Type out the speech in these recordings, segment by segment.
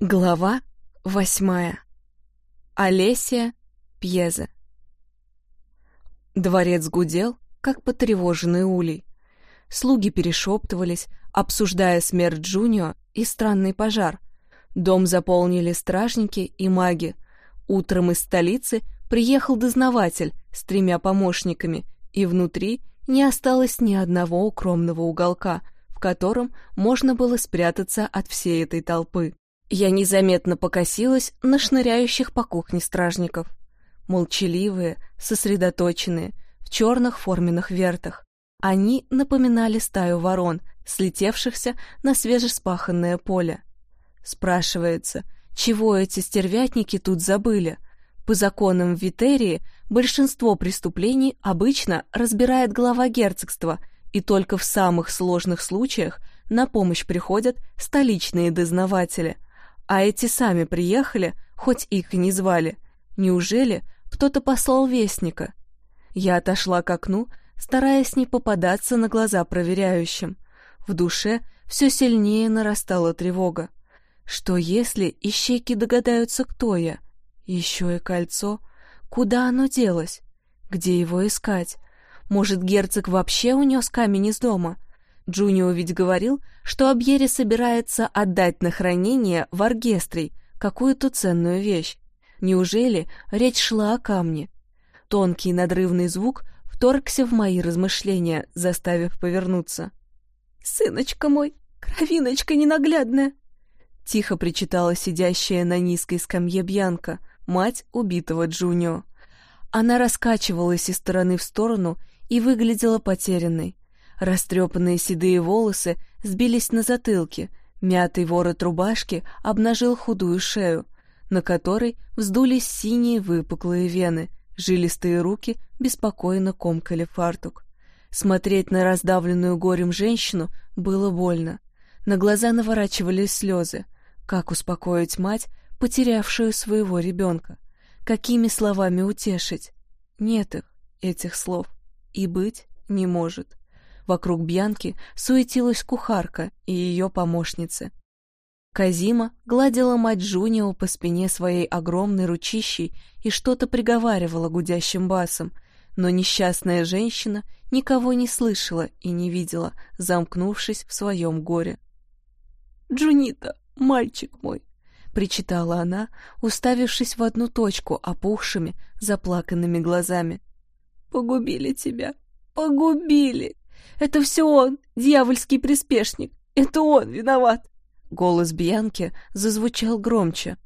Глава восьмая. Олесия Пьезе. Дворец гудел, как потревоженный улей. Слуги перешептывались, обсуждая смерть Джунио и странный пожар. Дом заполнили стражники и маги. Утром из столицы приехал дознаватель с тремя помощниками, и внутри не осталось ни одного укромного уголка, в котором можно было спрятаться от всей этой толпы. Я незаметно покосилась на шныряющих по кухне стражников. Молчаливые, сосредоточенные, в черных форменных вертах. Они напоминали стаю ворон, слетевшихся на свежеспаханное поле. Спрашивается, чего эти стервятники тут забыли? По законам Витерии большинство преступлений обычно разбирает глава герцогства, и только в самых сложных случаях на помощь приходят столичные дознаватели, а эти сами приехали, хоть их и не звали. Неужели кто-то послал вестника? Я отошла к окну, стараясь не попадаться на глаза проверяющим. В душе все сильнее нарастала тревога. Что если ищейки догадаются, кто я? Еще и кольцо. Куда оно делось? Где его искать? Может, герцог вообще унес камень из дома? Джунио ведь говорил, что Абьери собирается отдать на хранение в оркестрей какую-то ценную вещь. Неужели речь шла о камне? Тонкий надрывный звук вторгся в мои размышления, заставив повернуться. «Сыночка мой, кровиночка ненаглядная!» Тихо причитала сидящая на низкой скамье Бьянка, мать убитого Джунио. Она раскачивалась из стороны в сторону и выглядела потерянной. Растрепанные седые волосы сбились на затылке, мятый ворот рубашки обнажил худую шею, на которой вздулись синие выпуклые вены, жилистые руки беспокойно комкали фартук. Смотреть на раздавленную горем женщину было больно. На глаза наворачивались слезы. Как успокоить мать, потерявшую своего ребенка? Какими словами утешить? Нет их, этих слов, и быть не может. Вокруг Бьянки суетилась кухарка и ее помощницы. Казима гладила мать Джунио по спине своей огромной ручищей и что-то приговаривала гудящим басом, но несчастная женщина никого не слышала и не видела, замкнувшись в своем горе. «Джунита, мальчик мой!» — причитала она, уставившись в одну точку опухшими, заплаканными глазами. «Погубили тебя! Погубили!» Это все он, дьявольский приспешник. Это он виноват. Голос Бьянки зазвучал громче.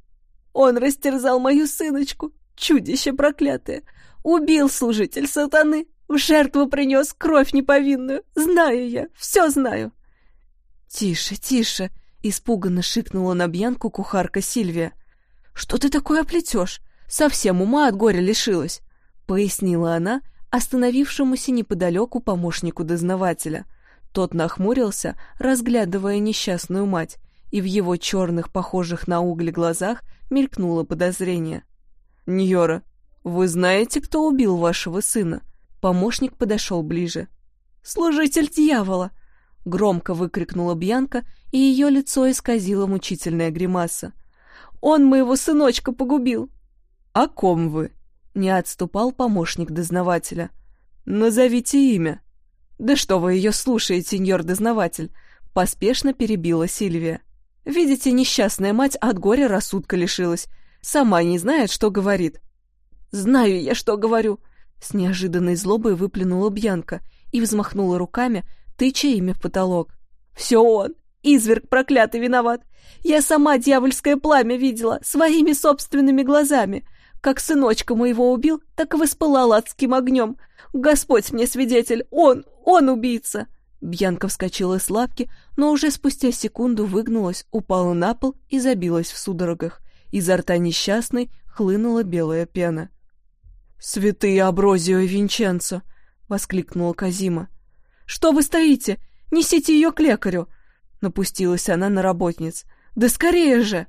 Он растерзал мою сыночку, чудище проклятое. Убил служитель сатаны, в жертву принес кровь неповинную. Знаю я, все знаю. Тише, тише, испуганно шикнула на Бьянку кухарка Сильвия. Что ты такое плетешь? Совсем ума от горя лишилась, пояснила она, остановившемуся неподалеку помощнику дознавателя. Тот нахмурился, разглядывая несчастную мать, и в его черных, похожих на угли глазах мелькнуло подозрение. «Ньора, вы знаете, кто убил вашего сына?» Помощник подошел ближе. «Служитель дьявола!» Громко выкрикнула Бьянка, и ее лицо исказило мучительная гримаса. «Он моего сыночка погубил!» «О ком вы?» Не отступал помощник дознавателя. «Назовите имя». «Да что вы ее слушаете, сеньор-дознаватель?» Поспешно перебила Сильвия. «Видите, несчастная мать от горя рассудка лишилась. Сама не знает, что говорит». «Знаю я, что говорю!» С неожиданной злобой выплюнула Бьянка и взмахнула руками, тыча ими в потолок. «Все он! Изверг проклятый виноват! Я сама дьявольское пламя видела, своими собственными глазами!» Как сыночка моего убил, так и воспылал адским огнем. Господь мне свидетель, он, он убийца!» Бьянка вскочила с лавки, но уже спустя секунду выгнулась, упала на пол и забилась в судорогах. Изо рта несчастной хлынула белая пена. «Святые Аброзио и Винченцо!» — воскликнула Казима. «Что вы стоите? Несите ее к лекарю!» Напустилась она на работниц. «Да скорее же!»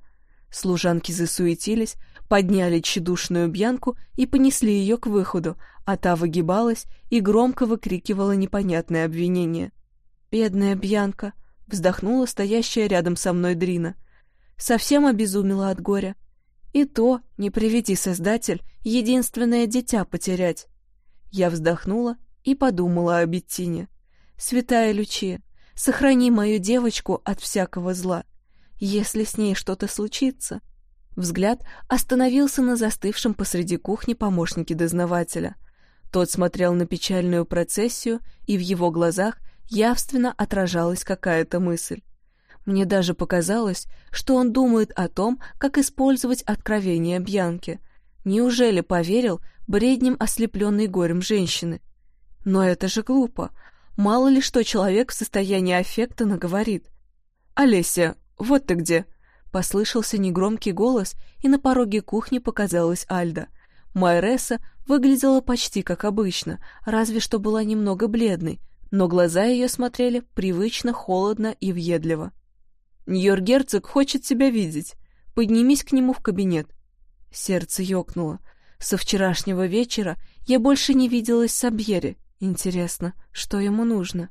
Служанки засуетились, подняли тщедушную Бьянку и понесли ее к выходу, а та выгибалась и громко выкрикивала непонятное обвинение. «Бедная Бьянка!» — вздохнула стоящая рядом со мной Дрина. совсем обезумела от горя. И то, не приведи Создатель, единственное дитя потерять. Я вздохнула и подумала о Беттине. Святая Лючия, сохрани мою девочку от всякого зла. Если с ней что-то случится... Взгляд остановился на застывшем посреди кухни помощнике дознавателя. Тот смотрел на печальную процессию, и в его глазах явственно отражалась какая-то мысль. Мне даже показалось, что он думает о том, как использовать откровение Бьянки. Неужели поверил бредням ослепленной горем женщины? Но это же глупо. Мало ли что человек в состоянии аффекта наговорит. «Олеся, вот ты где!» Послышался негромкий голос, и на пороге кухни показалась Альда. Майреса выглядела почти как обычно, разве что была немного бледной, но глаза ее смотрели привычно холодно и въедливо. «Ньор-герцог хочет тебя видеть. Поднимись к нему в кабинет». Сердце ёкнуло. Со вчерашнего вечера я больше не виделась с Абьери. Интересно, что ему нужно?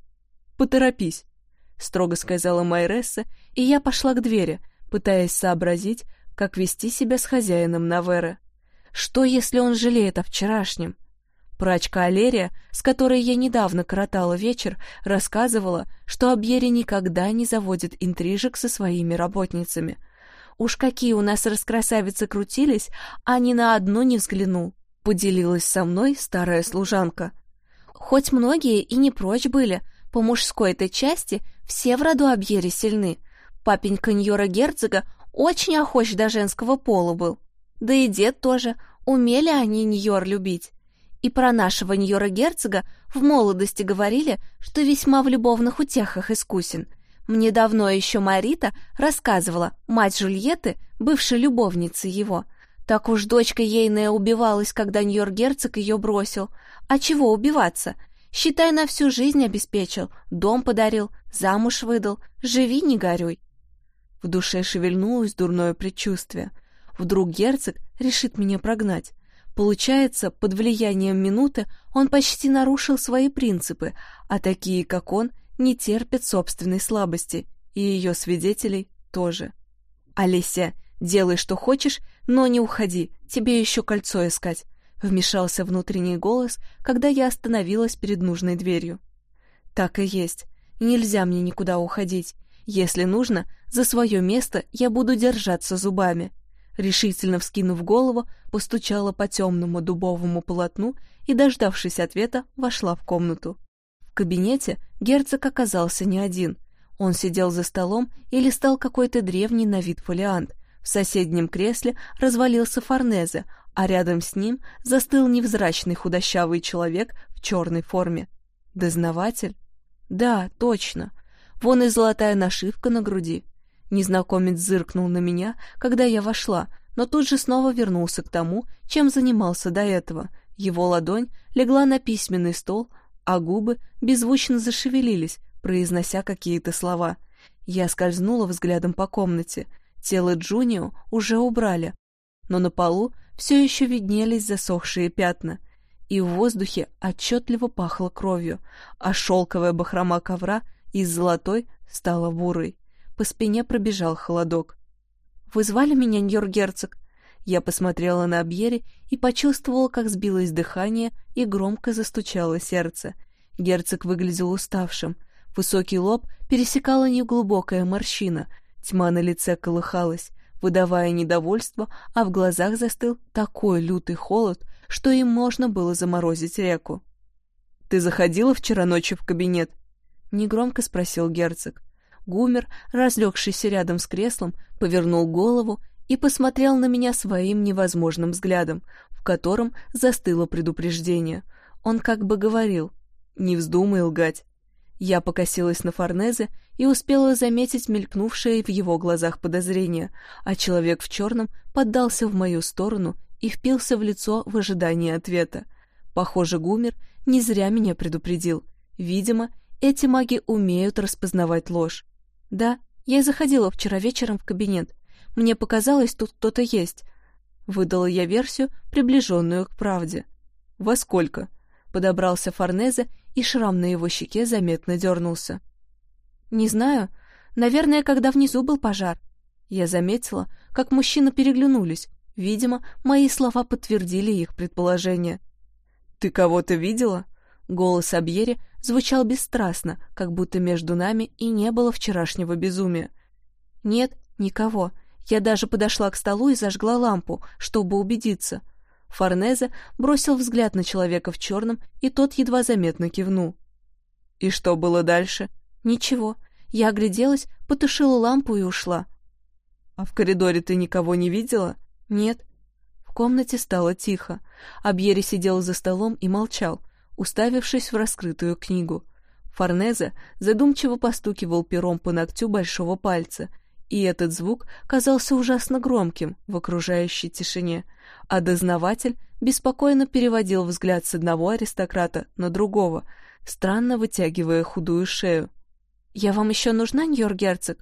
«Поторопись», — строго сказала Майресса, и я пошла к двери, пытаясь сообразить, как вести себя с хозяином Навера. Что, если он жалеет о вчерашнем? Прачка Алерия, с которой я недавно коротала вечер, рассказывала, что Абьери никогда не заводит интрижек со своими работницами. Уж какие у нас раскрасавицы крутились, а ни на одну не взглянул, поделилась со мной старая служанка. Хоть многие и не прочь были, по мужской-то части все в роду Абьери сильны. Папенька Ньора Герцога очень охоч до женского пола был. Да и дед тоже, умели они Ньор любить. И про нашего Ньора Герцога в молодости говорили, что весьма в любовных утехах искусен. Мне давно еще Марита рассказывала, мать Жульетты, бывшей любовницы его. Так уж дочка ейная убивалась, когда Ньор Герцог ее бросил. А чего убиваться? Считай, на всю жизнь обеспечил, дом подарил, замуж выдал, живи, не горюй. В душе шевельнулось дурное предчувствие. Вдруг герцог решит меня прогнать. Получается, под влиянием минуты он почти нарушил свои принципы, а такие, как он, не терпят собственной слабости, и ее свидетелей тоже. «Олеся, делай, что хочешь, но не уходи, тебе еще кольцо искать», — вмешался внутренний голос, когда я остановилась перед нужной дверью. «Так и есть. Нельзя мне никуда уходить. Если нужно, за свое место я буду держаться зубами решительно вскинув голову, постучала по темному дубовому полотну и, дождавшись ответа, вошла в комнату. В кабинете герцог оказался не один. Он сидел за столом и листал какой-то древний на вид фолиант. В соседнем кресле развалился Форнезе, а рядом с ним застыл невзрачный худощавый человек в черной форме. Дознаватель? Да, точно. Вон и золотая нашивка на груди. Незнакомец зыркнул на меня, когда я вошла, но тут же снова вернулся к тому, чем занимался до этого. Его ладонь легла на письменный стол, а губы беззвучно зашевелились, произнося какие-то слова. Я скользнула взглядом по комнате. Тело Джунио уже убрали, но на полу все еще виднелись засохшие пятна, и в воздухе отчетливо пахло кровью, а шелковая бахрома ковра из золотой стала бурой. По спине пробежал холодок. «Вы звали меня, Ньор-герцог?» Я посмотрела на Абьери и почувствовала, как сбилось дыхание и громко застучало сердце. Герцог выглядел уставшим. Высокий лоб пересекала неглубокая морщина, тьма на лице колыхалась, выдавая недовольство, а в глазах застыл такой лютый холод, что им можно было заморозить реку. «Ты заходила вчера ночью в кабинет?» — негромко спросил герцог. Гумер, разлегшийся рядом с креслом, повернул голову и посмотрел на меня своим невозможным взглядом, в котором застыло предупреждение. Он как бы говорил «Не вздумай лгать». Я покосилась на Форнезе и успела заметить мелькнувшее в его глазах подозрение, а человек в черном поддался в мою сторону и впился в лицо в ожидании ответа. Похоже, Гумер не зря меня предупредил. Видимо, эти маги умеют распознавать ложь. «Да, я заходила вчера вечером в кабинет. Мне показалось, тут кто-то есть». Выдала я версию, приближенную к правде. «Во сколько?» Подобрался Форнезе, и шрам на его щеке заметно дернулся. «Не знаю. Наверное, когда внизу был пожар». Я заметила, как мужчины переглянулись. Видимо, мои слова подтвердили их предположение. «Ты кого-то видела?» Голос Абьери звучал бесстрастно, как будто между нами и не было вчерашнего безумия. «Нет, никого. Я даже подошла к столу и зажгла лампу, чтобы убедиться». Форнезе бросил взгляд на человека в черном, и тот едва заметно кивнул. «И что было дальше?» «Ничего. Я огляделась, потушила лампу и ушла». «А в коридоре ты никого не видела?» «Нет». В комнате стало тихо. Абьери сидел за столом и молчал, уставившись в раскрытую книгу. Форнезе задумчиво постукивал пером по ногтю большого пальца, и этот звук казался ужасно громким в окружающей тишине, а дознаватель беспокойно переводил взгляд с одного аристократа на другого, странно вытягивая худую шею. «Я вам еще нужна, Ньор-герцог?»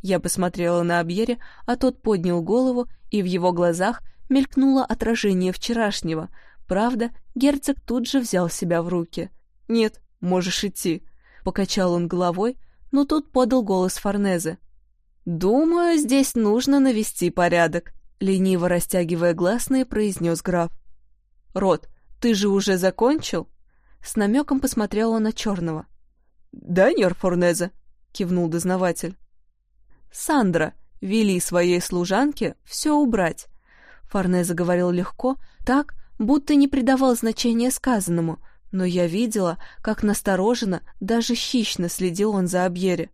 Я посмотрела на Абьере, а тот поднял голову, и в его глазах мелькнуло отражение вчерашнего. Правда, герцог тут же взял себя в руки. «Нет, можешь идти», — покачал он головой, но тут подал голос Форнезе. «Думаю, здесь нужно навести порядок», — лениво растягивая гласные, произнес граф. «Рот, ты же уже закончил?» С намеком посмотрела на черного. «Да, Ньор Форнезе», — кивнул дознаватель. «Сандра, вели своей служанке все убрать». Форнезе говорил легко, так, будто не придавал значения сказанному, но я видела, как настороженно, даже хищно следил он за Абьере.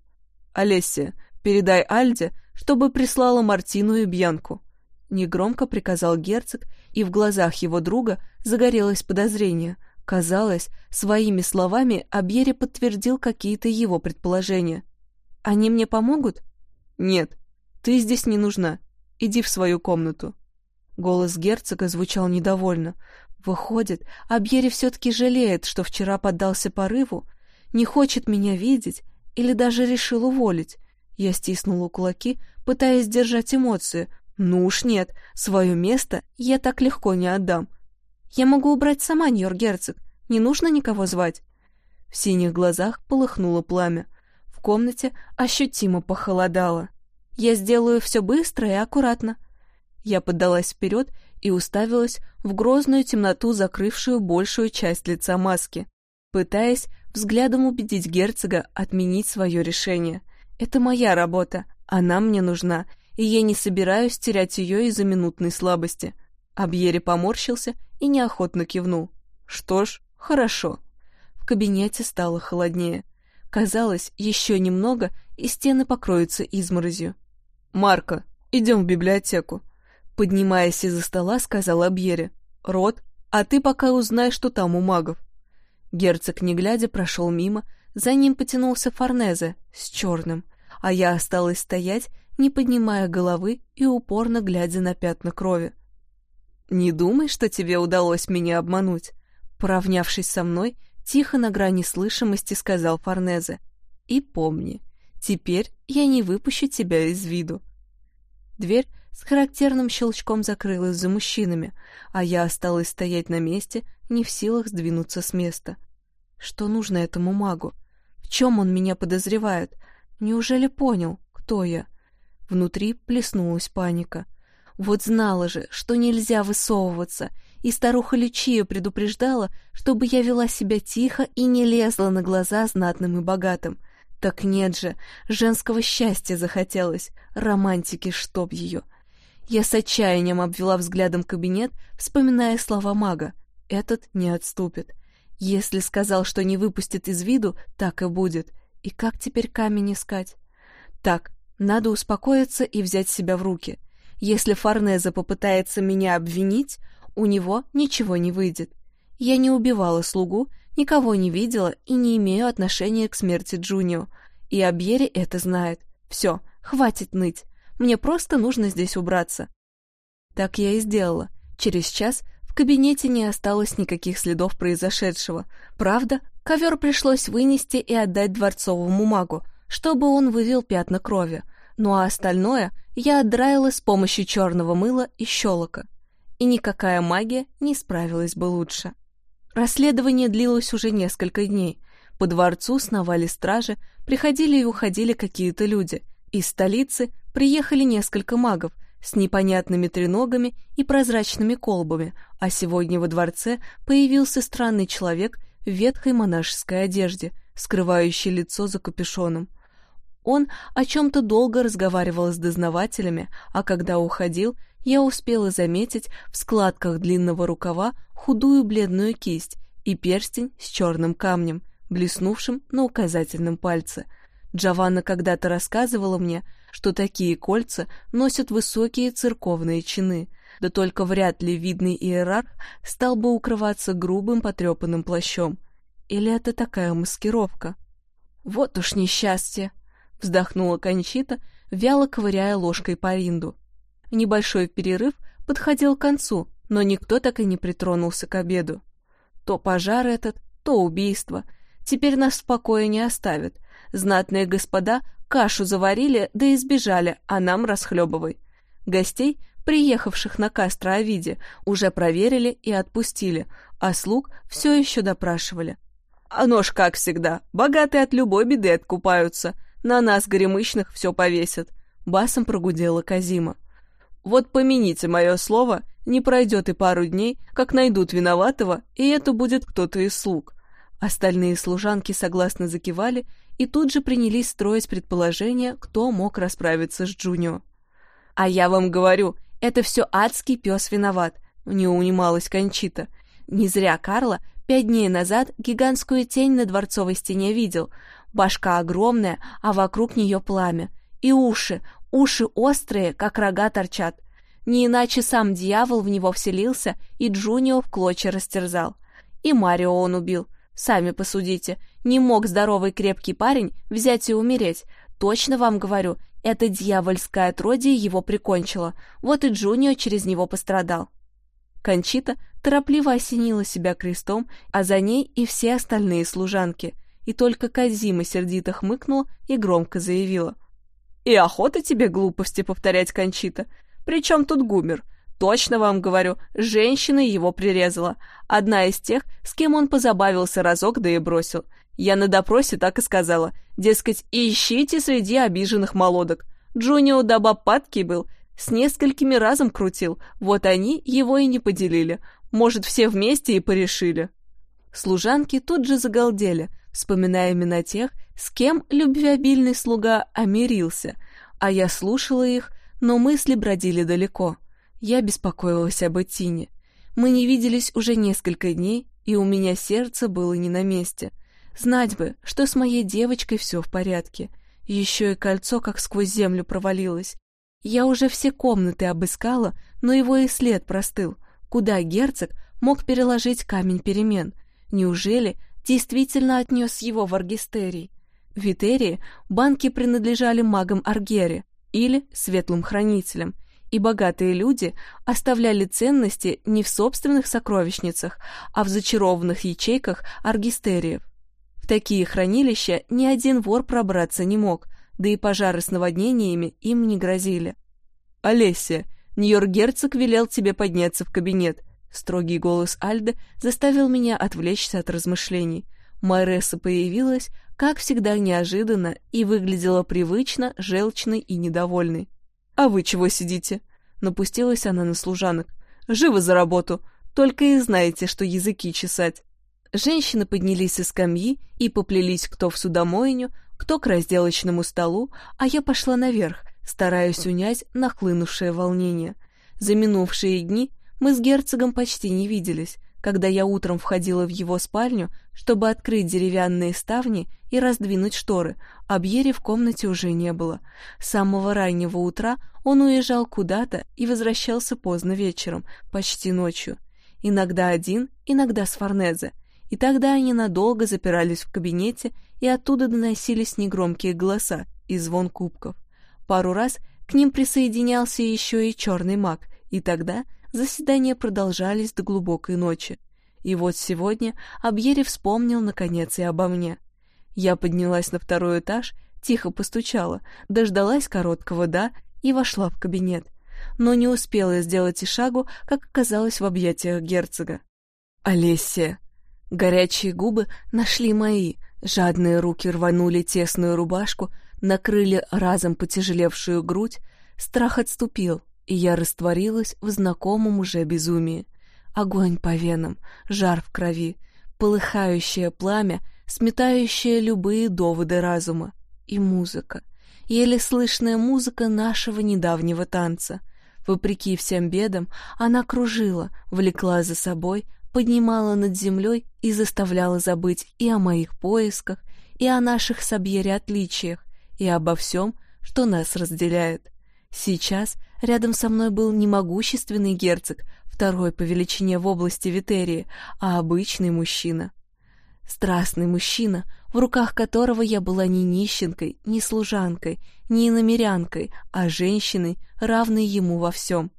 «Олессия, передай Альде, чтобы прислала Мартину и Бьянку». Негромко приказал герцог, и в глазах его друга загорелось подозрение. Казалось, своими словами Абьере подтвердил какие-то его предположения. «Они мне помогут?» «Нет, ты здесь не нужна. Иди в свою комнату». Голос герцога звучал недовольно. Выходит, Абьери все-таки жалеет, что вчера поддался порыву, не хочет меня видеть или даже решил уволить. Я стиснула кулаки, пытаясь сдержать эмоции. Ну уж нет, свое место я так легко не отдам. Я могу убрать сама, Ньор-герцог, не нужно никого звать. В синих глазах полыхнуло пламя комнате ощутимо похолодало. «Я сделаю все быстро и аккуратно». Я поддалась вперед и уставилась в грозную темноту, закрывшую большую часть лица маски, пытаясь взглядом убедить герцога отменить свое решение. «Это моя работа, она мне нужна, и я не собираюсь терять ее из-за минутной слабости». Абьери поморщился и неохотно кивнул. «Что ж, хорошо». В кабинете стало холоднее. Казалось, еще немного, и стены покроются изморозью. «Марко, идем в библиотеку», — поднимаясь из-за стола, сказал Абьере. «Рот, а ты пока узнай, что там у магов». Герцог, не глядя, прошел мимо, за ним потянулся Форнезе с черным, а я осталась стоять, не поднимая головы и упорно глядя на пятна крови. «Не думай, что тебе удалось меня обмануть». Поравнявшись со мной, Тихо на грани слышимости сказал Форнезе. «И помни, теперь я не выпущу тебя из виду». Дверь с характерным щелчком закрылась за мужчинами, а я осталась стоять на месте, не в силах сдвинуться с места. Что нужно этому магу? В чем он меня подозревает? Неужели понял, кто я? Внутри плеснулась паника. Вот знала же, что нельзя высовываться, и старуха Лючия предупреждала, чтобы я вела себя тихо и не лезла на глаза знатным и богатым. Так нет же, женского счастья захотелось, романтики чтоб ее. Я с отчаянием обвела взглядом кабинет, вспоминая слова мага. Этот не отступит. Если сказал, что не выпустит из виду, так и будет. И как теперь камень искать? Так, надо успокоиться и взять себя в руки. Если Форнезе попытается меня обвинить, у него ничего не выйдет. Я не убивала слугу, никого не видела и не имею отношения к смерти Джунио. И Абьери это знает. Все, хватит ныть. Мне просто нужно здесь убраться. Так я и сделала. Через час в кабинете не осталось никаких следов произошедшего. Правда, ковер пришлось вынести и отдать дворцовому магу, чтобы он вывел пятна крови. Ну а остальное я отдраила с помощью черного мыла и щелока и никакая магия не справилась бы лучше. Расследование длилось уже несколько дней. По дворцу сновали стражи, приходили и уходили какие-то люди. Из столицы приехали несколько магов с непонятными треногами и прозрачными колбами, а сегодня во дворце появился странный человек в ветхой монашеской одежде, скрывающий лицо за капюшоном. Он о чем-то долго разговаривал с дознавателями, а когда уходил, я успела заметить в складках длинного рукава худую бледную кисть и перстень с черным камнем, блеснувшим на указательном пальце. Джованна когда-то рассказывала мне, что такие кольца носят высокие церковные чины, да только вряд ли видный иерарх стал бы укрываться грубым потрепанным плащом. Или это такая маскировка? Вот уж несчастье! Вздохнула Кончита, вяло ковыряя ложкой по ринду. Небольшой перерыв подходил к концу, но никто так и не притронулся к обеду. То пожар этот, то убийство. Теперь нас в покое не оставят. Знатные господа кашу заварили, да избежали, а нам расхлебывай. Гостей, приехавших на Кастро-Овиде, уже проверили и отпустили, а слуг все еще допрашивали. А нож, как всегда, богатые от любой беды откупаются. На нас, горемычных, все повесят. Басом прогудела Казима. Вот помяните мое слово, не пройдет и пару дней, как найдут виноватого, и это будет кто-то из слуг. Остальные служанки согласно закивали и тут же принялись строить предположение, кто мог расправиться с Джунио. «А я вам говорю, это все адский пес виноват», — не унималась Кончита. Не зря Карла пять дней назад гигантскую тень на дворцовой стене видел. Башка огромная, а вокруг нее пламя. И уши, уши острые, как рога торчат. Не иначе сам дьявол в него вселился и Джунио в клочья растерзал. И Марио он убил. Сами посудите, не мог здоровый крепкий парень взять и умереть. Точно вам говорю, это дьявольское отродье его прикончило. Вот и Джунио через него пострадал. Кончита торопливо осенила себя крестом, а за ней и все остальные служанки. И только Казима сердито хмыкнула и громко заявила. «И охота тебе глупости повторять, Кончита. Причем тут Гумер? Точно вам говорю, женщина его прирезала. Одна из тех, с кем он позабавился разок, да и бросил. Я на допросе так и сказала. Дескать, ищите среди обиженных молодок. Джунио даба падкий был, с несколькими разом крутил. Вот они его и не поделили. Может, все вместе и порешили. Служанки тут же загалдели, вспоминая имена тех, с кем любвеобильный слуга омирился, а я слушала их, но мысли бродили далеко. Я беспокоилась об Этине. Мы не виделись уже несколько дней, и у меня сердце было не на месте. Знать бы, что с моей девочкой все в порядке. Еще и кольцо как сквозь землю провалилось. Я уже все комнаты обыскала, но его и след простыл. Куда герцог мог переложить камень перемен? Неужели действительно отнес его в Аргистерий? В Витерии банки принадлежали магам Аргере, или светлым хранителям, и богатые люди оставляли ценности не в собственных сокровищницах, а в зачарованных ячейках аргистериев. В такие хранилища ни один вор пробраться не мог, да и пожары с наводнениями им не грозили. «Олеся, Нью-Йорк-герцог велел тебе подняться в кабинет», Строгий голос Альды заставил меня отвлечься от размышлений. Майресса появилась, как всегда, неожиданно и выглядела привычно, желчной и недовольной. «А вы чего сидите?» Напустилась она на служанок. «Живо за работу! Только и знаете, что языки чесать!» Женщины поднялись из скамьи и поплелись кто в судомойню, кто к разделочному столу, а я пошла наверх, стараясь унять нахлынувшее волнение. За минувшие дни мы с герцогом почти не виделись, когда я утром входила в его спальню, чтобы открыть деревянные ставни и раздвинуть шторы, а Бьери в комнате уже не было. С самого раннего утра он уезжал куда-то и возвращался поздно вечером, почти ночью. Иногда один, иногда с Форнезе. И тогда они надолго запирались в кабинете, и оттуда доносились негромкие голоса и звон кубков. Пару раз к ним присоединялся еще и черный маг, и тогда Заседания продолжались до глубокой ночи. И вот сегодня Абьери вспомнил, наконец, и обо мне. Я поднялась на второй этаж, тихо постучала, дождалась короткого «да» и вошла в кабинет. Но не успела сделать и шагу, как оказалась в объятиях герцога. «Олеся!» Горячие губы нашли мои, жадные руки рванули тесную рубашку, накрыли разом потяжелевшую грудь, страх отступил, и я растворилась в знакомом уже безумии. Огонь по венам, жар в крови, полыхающее пламя, сметающее любые доводы разума. И музыка, еле слышная музыка нашего недавнего танца. Вопреки всем бедам, она кружила, влекла за собой, поднимала над землей и заставляла забыть и о моих поисках, и о наших с отличиях, и обо всем, что нас разделяет. Сейчас рядом со мной был не могущественный герцог, второй по величине в области Витерии, а обычный мужчина. Страстный мужчина, в руках которого я была не нищенкой, не служанкой, не иномерянкой, а женщиной, равной ему во всем.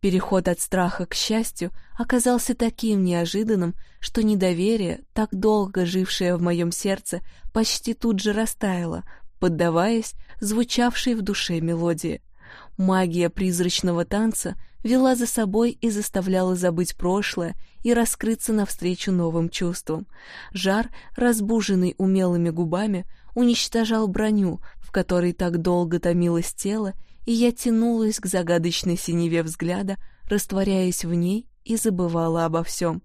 Переход от страха к счастью оказался таким неожиданным, что недоверие, так долго жившее в моем сердце, почти тут же растаяло, поддаваясь звучавшей в душе мелодии. Магия призрачного танца вела за собой и заставляла забыть прошлое и раскрыться навстречу новым чувствам. Жар, разбуженный умелыми губами, уничтожал броню, в которой так долго томилось тело, и я тянулась к загадочной синеве взгляда, растворяясь в ней и забывала обо всем.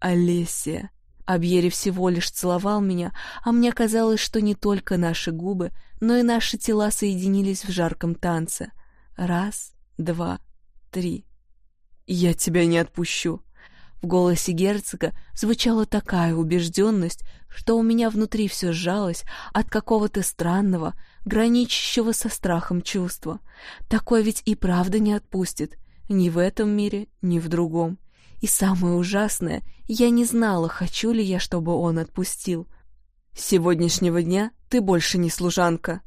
Олесия. Абьери всего лишь целовал меня, а мне казалось, что не только наши губы, но и наши тела соединились в жарком танце. Раз, два, три. «Я тебя не отпущу!» В голосе герцога звучала такая убежденность, что у меня внутри все сжалось от какого-то странного, граничащего со страхом чувства. Такое ведь и правда не отпустит, ни в этом мире, ни в другом. И самое ужасное, я не знала, хочу ли я, чтобы он отпустил. «С сегодняшнего дня ты больше не служанка».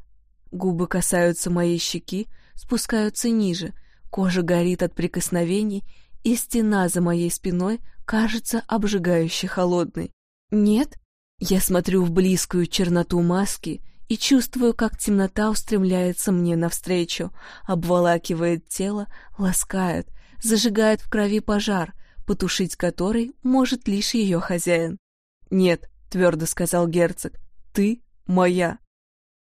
Губы касаются моей щеки, спускаются ниже, кожа горит от прикосновений, и стена за моей спиной кажется обжигающе холодной. Нет, я смотрю в близкую черноту маски и чувствую, как темнота устремляется мне навстречу, обволакивает тело, ласкает, зажигает в крови пожар, потушить который может лишь ее хозяин. «Нет», — твердо сказал герцог, — «ты моя».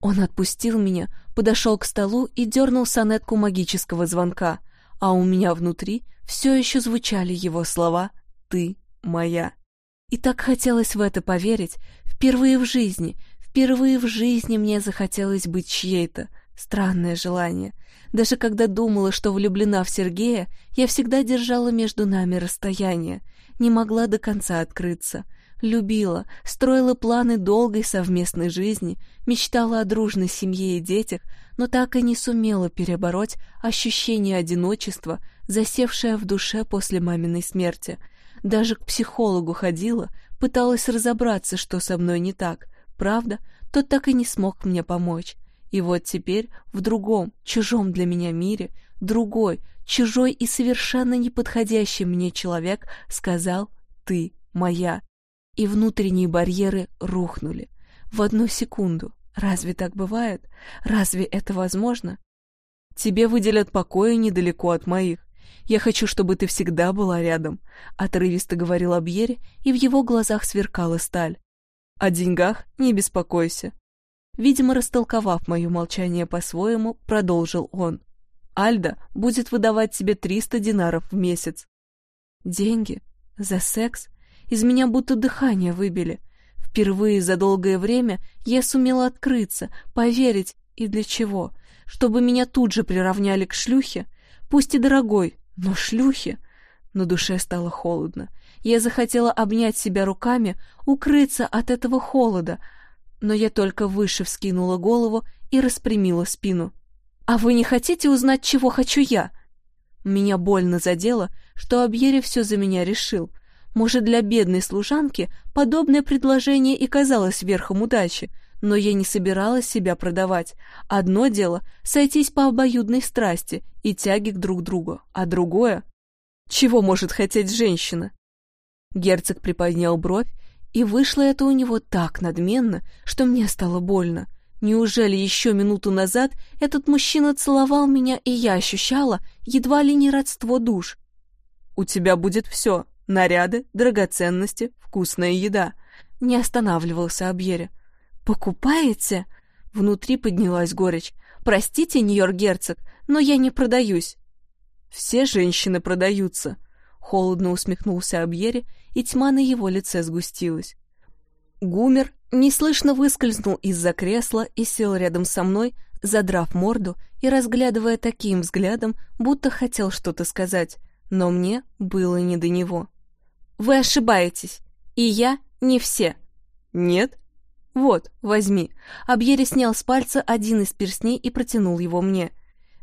Он отпустил меня, подошел к столу и дернул сонетку магического звонка, а у меня внутри все еще звучали его слова «ты моя». И так хотелось в это поверить, впервые в жизни, впервые в жизни мне захотелось быть чьей-то. Странное желание. Даже когда думала, что влюблена в Сергея, я всегда держала между нами расстояние, не могла до конца открыться — Любила, строила планы долгой совместной жизни, мечтала о дружной семье и детях, но так и не сумела перебороть ощущение одиночества, засевшее в душе после маминой смерти. Даже к психологу ходила, пыталась разобраться, что со мной не так. Правда, тот так и не смог мне помочь. И вот теперь в другом, чужом для меня мире, другой, чужой и совершенно неподходящий мне человек сказал «ты моя» и внутренние барьеры рухнули. В одну секунду. Разве так бывает? Разве это возможно? Тебе выделят покои недалеко от моих. Я хочу, чтобы ты всегда была рядом, — отрывисто говорил Абьере, и в его глазах сверкала сталь. О деньгах не беспокойся. Видимо, растолковав мое молчание по-своему, продолжил он. Альда будет выдавать тебе триста динаров в месяц. Деньги? За секс? Из меня будто дыхание выбили. Впервые за долгое время я сумела открыться, поверить, и для чего? Чтобы меня тут же приравняли к шлюхе? Пусть и дорогой, но шлюхе. На душе стало холодно. Я захотела обнять себя руками, укрыться от этого холода, но я только выше вскинула голову и распрямила спину. «А вы не хотите узнать, чего хочу я?» Меня больно задело, что Абьери все за меня решил, может, для бедной служанки подобное предложение и казалось верхом удачи, но я не собиралась себя продавать. Одно дело — сойтись по обоюдной страсти и тяге к друг другу, а другое — чего может хотеть женщина? Герцог приподнял бровь, и вышло это у него так надменно, что мне стало больно. Неужели еще минуту назад этот мужчина целовал меня, и я ощущала едва ли не родство душ? «У тебя будет все», Наряды, драгоценности, вкусная еда. Не останавливался Абьере. «Покупаете?» Внутри поднялась горечь. «Простите, Нью-Йорк герцог, но я не продаюсь». «Все женщины продаются», — холодно усмехнулся Абьери, и тьма на его лице сгустилась. Гумер неслышно выскользнул из-за кресла и сел рядом со мной, задрав морду и разглядывая таким взглядом, будто хотел что-то сказать, но мне было не до него. «Вы ошибаетесь, и я не все». «Нет?» «Вот, возьми». Абьери снял с пальца один из перстней и протянул его мне.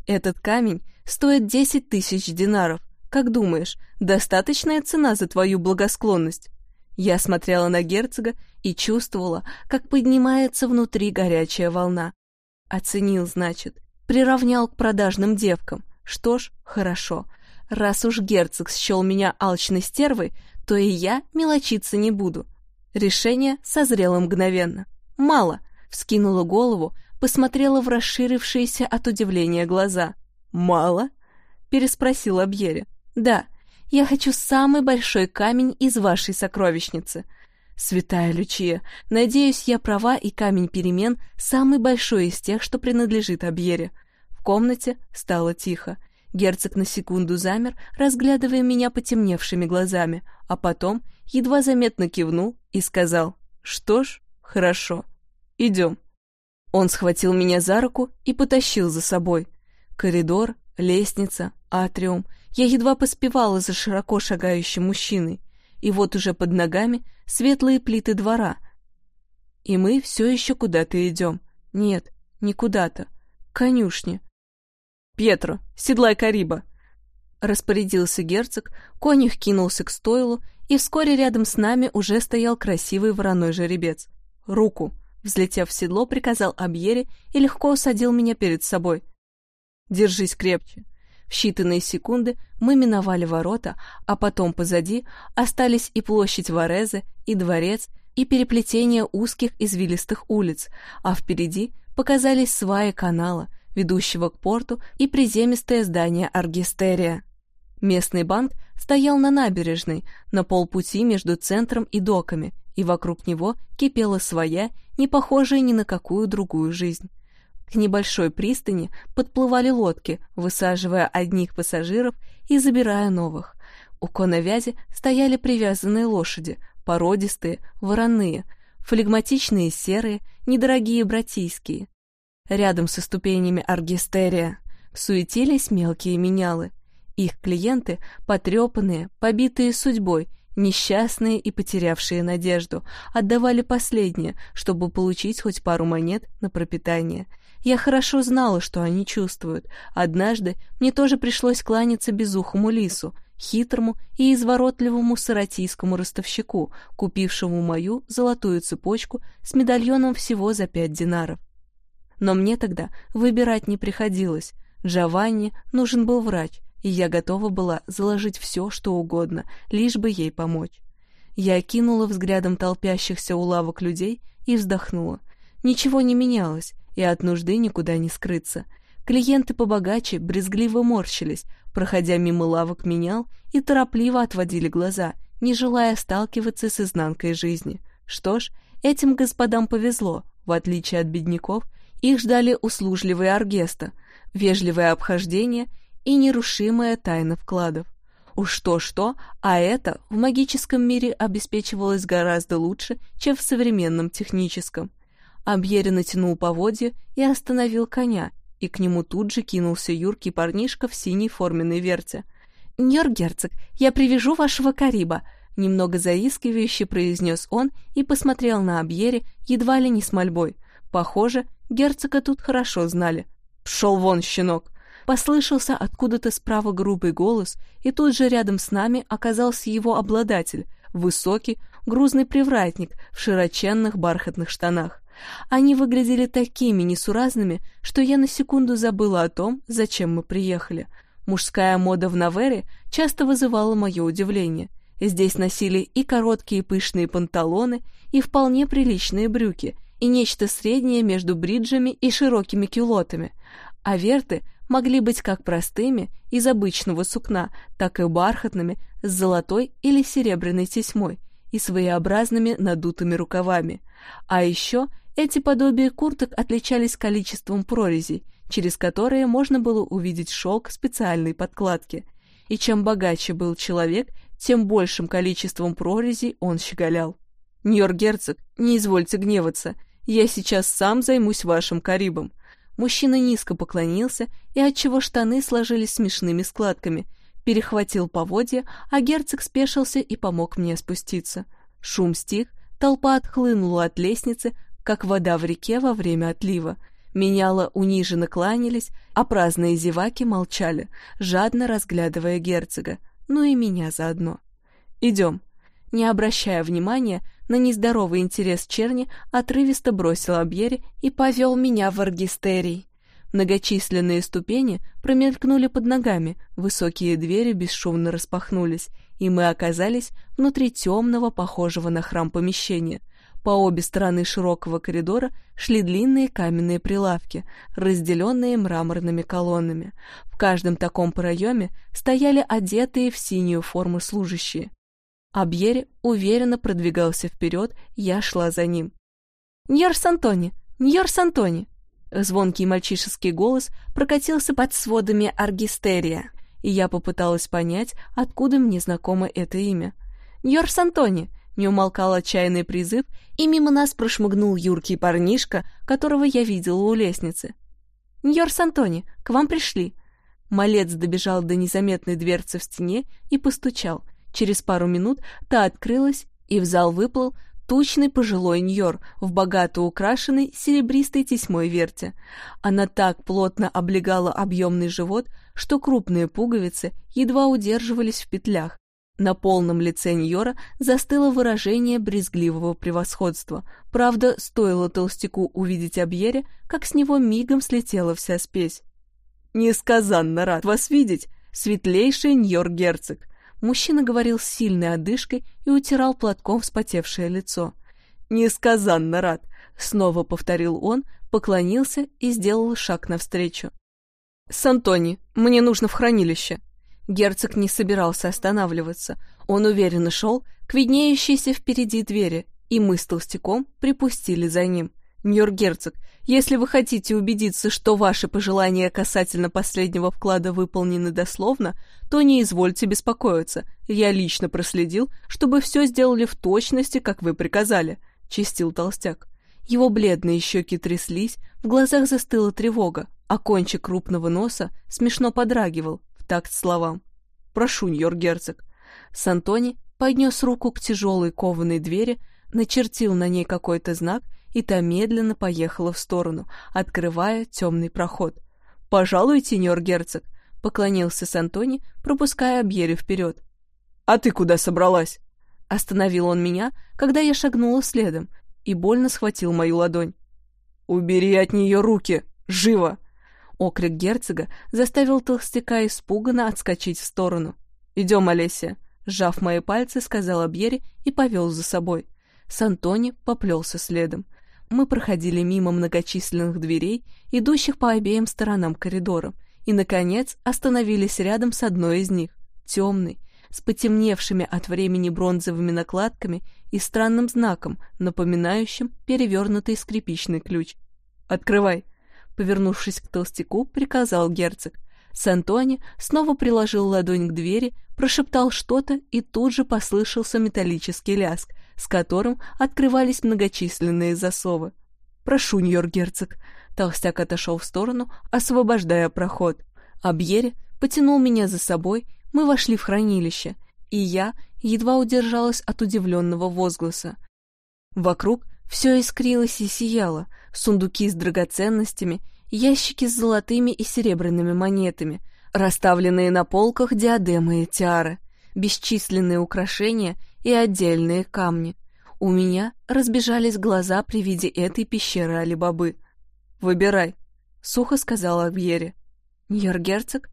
«Этот камень стоит десять тысяч динаров. Как думаешь, достаточная цена за твою благосклонность?» Я смотрела на герцога и чувствовала, как поднимается внутри горячая волна. Оценил, значит, приравнял к продажным девкам. Что ж, хорошо. Раз уж герцог счел меня алчной стервой, то и я мелочиться не буду. Решение созрело мгновенно. «Мало!» — вскинула голову, посмотрела в расширившиеся от удивления глаза. «Мало?» — переспросила Бьере. «Да, я хочу самый большой камень из вашей сокровищницы». «Святая Лючия, надеюсь, я права, и камень перемен самый большой из тех, что принадлежит Абьере». В комнате стало тихо. Герцог на секунду замер, разглядывая меня потемневшими глазами, а потом едва заметно кивнул и сказал «Что ж, хорошо, идем». Он схватил меня за руку и потащил за собой. Коридор, лестница, атриум. Я едва поспевала за широко шагающим мужчиной. И вот уже под ногами светлые плиты двора. И мы все еще куда-то идем. Нет, не куда-то. К конюшне. «Пьетро, седлай Кариба!» Распорядился герцог, конюх кинулся к стойлу, и вскоре рядом с нами уже стоял красивый вороной жеребец. «Руку!» Взлетев в седло, приказал Абьере и легко усадил меня перед собой. «Держись крепче!» В считанные секунды мы миновали ворота, а потом позади остались и площадь Варезы, и дворец, и переплетение узких извилистых улиц, а впереди показались сваи канала, ведущего к порту, и приземистое здание Аргистерия. Местный банк стоял на набережной, на полпути между центром и доками, и вокруг него кипела своя, не похожая ни на какую другую жизнь. К небольшой пристани подплывали лодки, высаживая одних пассажиров и забирая новых. У коновязи стояли привязанные лошади, породистые, вороные, флегматичные серые, недорогие братийские. Рядом со ступенями аргистерия суетились мелкие менялы. Их клиенты, потрепанные, побитые судьбой, несчастные и потерявшие надежду, отдавали последнее, чтобы получить хоть пару монет на пропитание. Я хорошо знала, что они чувствуют. Однажды мне тоже пришлось кланяться безухому лису, хитрому и изворотливому саратийскому ростовщику, купившему мою золотую цепочку с медальоном всего за пять динаров. Но мне тогда выбирать не приходилось. Джованни нужен был врач, и я готова была заложить все, что угодно, лишь бы ей помочь. Я окинула взглядом толпящихся у лавок людей и вздохнула. Ничего не менялось, и от нужды никуда не скрыться. Клиенты побогаче брезгливо морщились, проходя мимо лавок менял и торопливо отводили глаза, не желая сталкиваться с изнанкой жизни. Что ж, этим господам повезло, в отличие от бедняков, их ждали услужливые аргеста, вежливое обхождение и нерушимая тайна вкладов. Уж то-что, а это в магическом мире обеспечивалось гораздо лучше, чем в современном техническом. Абьери натянул поводья и остановил коня, и к нему тут же кинулся юркий парнишка в синей форменной верте. «Ньор-герцог, я привяжу вашего Кариба», — немного заискивающе произнес он и посмотрел на Абьери едва ли не с мольбой. Похоже, Герцога тут хорошо знали. «Пшел вон, щенок!» Послышался откуда-то справа грубый голос, и тут же рядом с нами оказался его обладатель, высокий, грузный привратник в широченных бархатных штанах. Они выглядели такими несуразными, что я на секунду забыла о том, зачем мы приехали. Мужская мода в Навере часто вызывала мое удивление. Здесь носили и короткие пышные панталоны, и вполне приличные брюки — и нечто среднее между бриджами и широкими кюлотами, а верты могли быть как простыми, из обычного сукна, так и бархатными, с золотой или серебряной тесьмой и своеобразными надутыми рукавами. А еще Эти подобия курток отличались количеством прорезей, через которые можно было увидеть шелк специальной подкладки. И чем богаче был человек, тем большим количеством прорезей он щеголял. «Нью-Йорк-герцог, не извольте гневаться, я сейчас сам займусь вашим Карибом». Мужчина низко поклонился, и отчего штаны сложились смешными складками, перехватил поводья, а герцог спешился и помог мне спуститься. Шум стих, толпа отхлынула от лестницы, как вода в реке во время отлива. Меняла униженно кланялись, а праздные зеваки молчали, жадно разглядывая герцога, ну и меня заодно. «Идем». Не обращая внимания на нездоровый интерес черни, отрывисто бросил Абьере и повел меня в аргистерий. Многочисленные ступени промелькнули под ногами, высокие двери бесшумно распахнулись, и мы оказались внутри темного, похожего на храм помещения. По обе стороны широкого коридора шли длинные каменные прилавки, разделенные мраморными колоннами. В каждом таком проеме стояли одетые в синюю форму служащие. Абьери уверенно продвигался вперед, я шла за ним. «Ньорс Антони! Ньорс Антони!» Звонкий мальчишеский голос прокатился под сводами аргистерия, и я попыталась понять, откуда мне знакомо это имя. «Ньорс Антони!» Не умолкал отчаянный призыв, и мимо нас прошмыгнул юркий парнишка, которого я видела у лестницы. «Ньорс Антони, к вам пришли!» Малец добежал до незаметной дверцы в стене и постучал. Через пару минут та открылась, и в зал выплыл тучный пожилой Ньор в богато украшенной серебристой тесьмой верте. Она так плотно облегала объемный живот, что крупные пуговицы едва удерживались в петлях, на полном лице Ньора застыло выражение брезгливого превосходства. Правда, стоило толстяку увидеть Абьере, как с него мигом слетела вся спесь. «Несказанно рад вас видеть, светлейший Ньор-герцог!» Мужчина говорил с сильной одышкой и утирал платком вспотевшее лицо. «Несказанно рад!» — снова повторил он, поклонился и сделал шаг навстречу. «Сантони, мне нужно в хранилище!» Герцог не собирался останавливаться. Он уверенно шел к виднеющейся впереди двери, и мы с толстяком припустили за ним. «Ньор-герцог, если вы хотите убедиться, что ваши пожелания касательно последнего вклада выполнены дословно, то не извольте беспокоиться. Я лично проследил, чтобы все сделали в точности, как вы приказали», — чистил толстяк. Его бледные щеки тряслись, в глазах застыла тревога, а кончик крупного носа смешно подрагивал, такт словам. «Прошу, ньор-герцог». Сантони поднес руку к тяжелой кованой двери, начертил на ней какой-то знак, и та медленно поехала в сторону, открывая темный проход. «Пожалуйте, ньор-герцог», — поклонился Сантони, пропуская Абьери вперед. «А ты куда собралась?» Остановил он меня, когда я шагнула следом, и больно схватил мою ладонь. «Убери от нее руки! Живо!» Окрик герцога заставил толстяка испуганно отскочить в сторону. «Идем, Олеся!» Сжав мои пальцы, сказал Абьери и повел за собой. Сантони поплелся следом. Мы проходили мимо многочисленных дверей, идущих по обеим сторонам коридора, и, наконец, остановились рядом с одной из них, темной, с потемневшими от времени бронзовыми накладками и странным знаком, напоминающим перевернутый скрипичный ключ. «Открывай!» Повернувшись к толстяку, приказал герцог. Сантони снова приложил ладонь к двери, прошептал что-то, и тут же послышался металлический ляск, с которым открывались многочисленные засовы. «Прошу, ньор-герцог!» Толстяк отошел в сторону, освобождая проход. Абьере потянул меня за собой, мы вошли в хранилище, и я едва удержалась от удивленного возгласа. Вокруг все искрилось и сияло, сундуки с драгоценностями, ящики с золотыми и серебряными монетами, расставленные на полках диадемы и тиары, бесчисленные украшения и отдельные камни. У меня разбежались глаза при виде этой пещеры Алибабы. «Выбирай», — сухо сказала Абьере. «Ньор-герцог,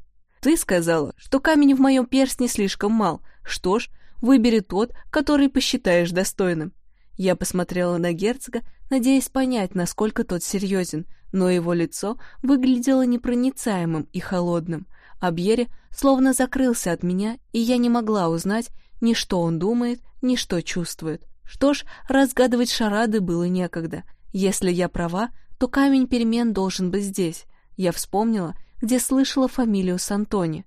ты сказала, что камень в моем перстне слишком мал. Что ж, выбери тот, который посчитаешь достойным. Я посмотрела на герцога, надеясь понять, насколько тот серьезен, но его лицо выглядело непроницаемым и холодным. Абьере словно закрылся от меня, и я не могла узнать ни что он думает, ни что чувствует. Что ж, разгадывать шарады было некогда. Если я права, то камень перемен должен быть здесь. Я вспомнила, где слышала фамилию Сантони.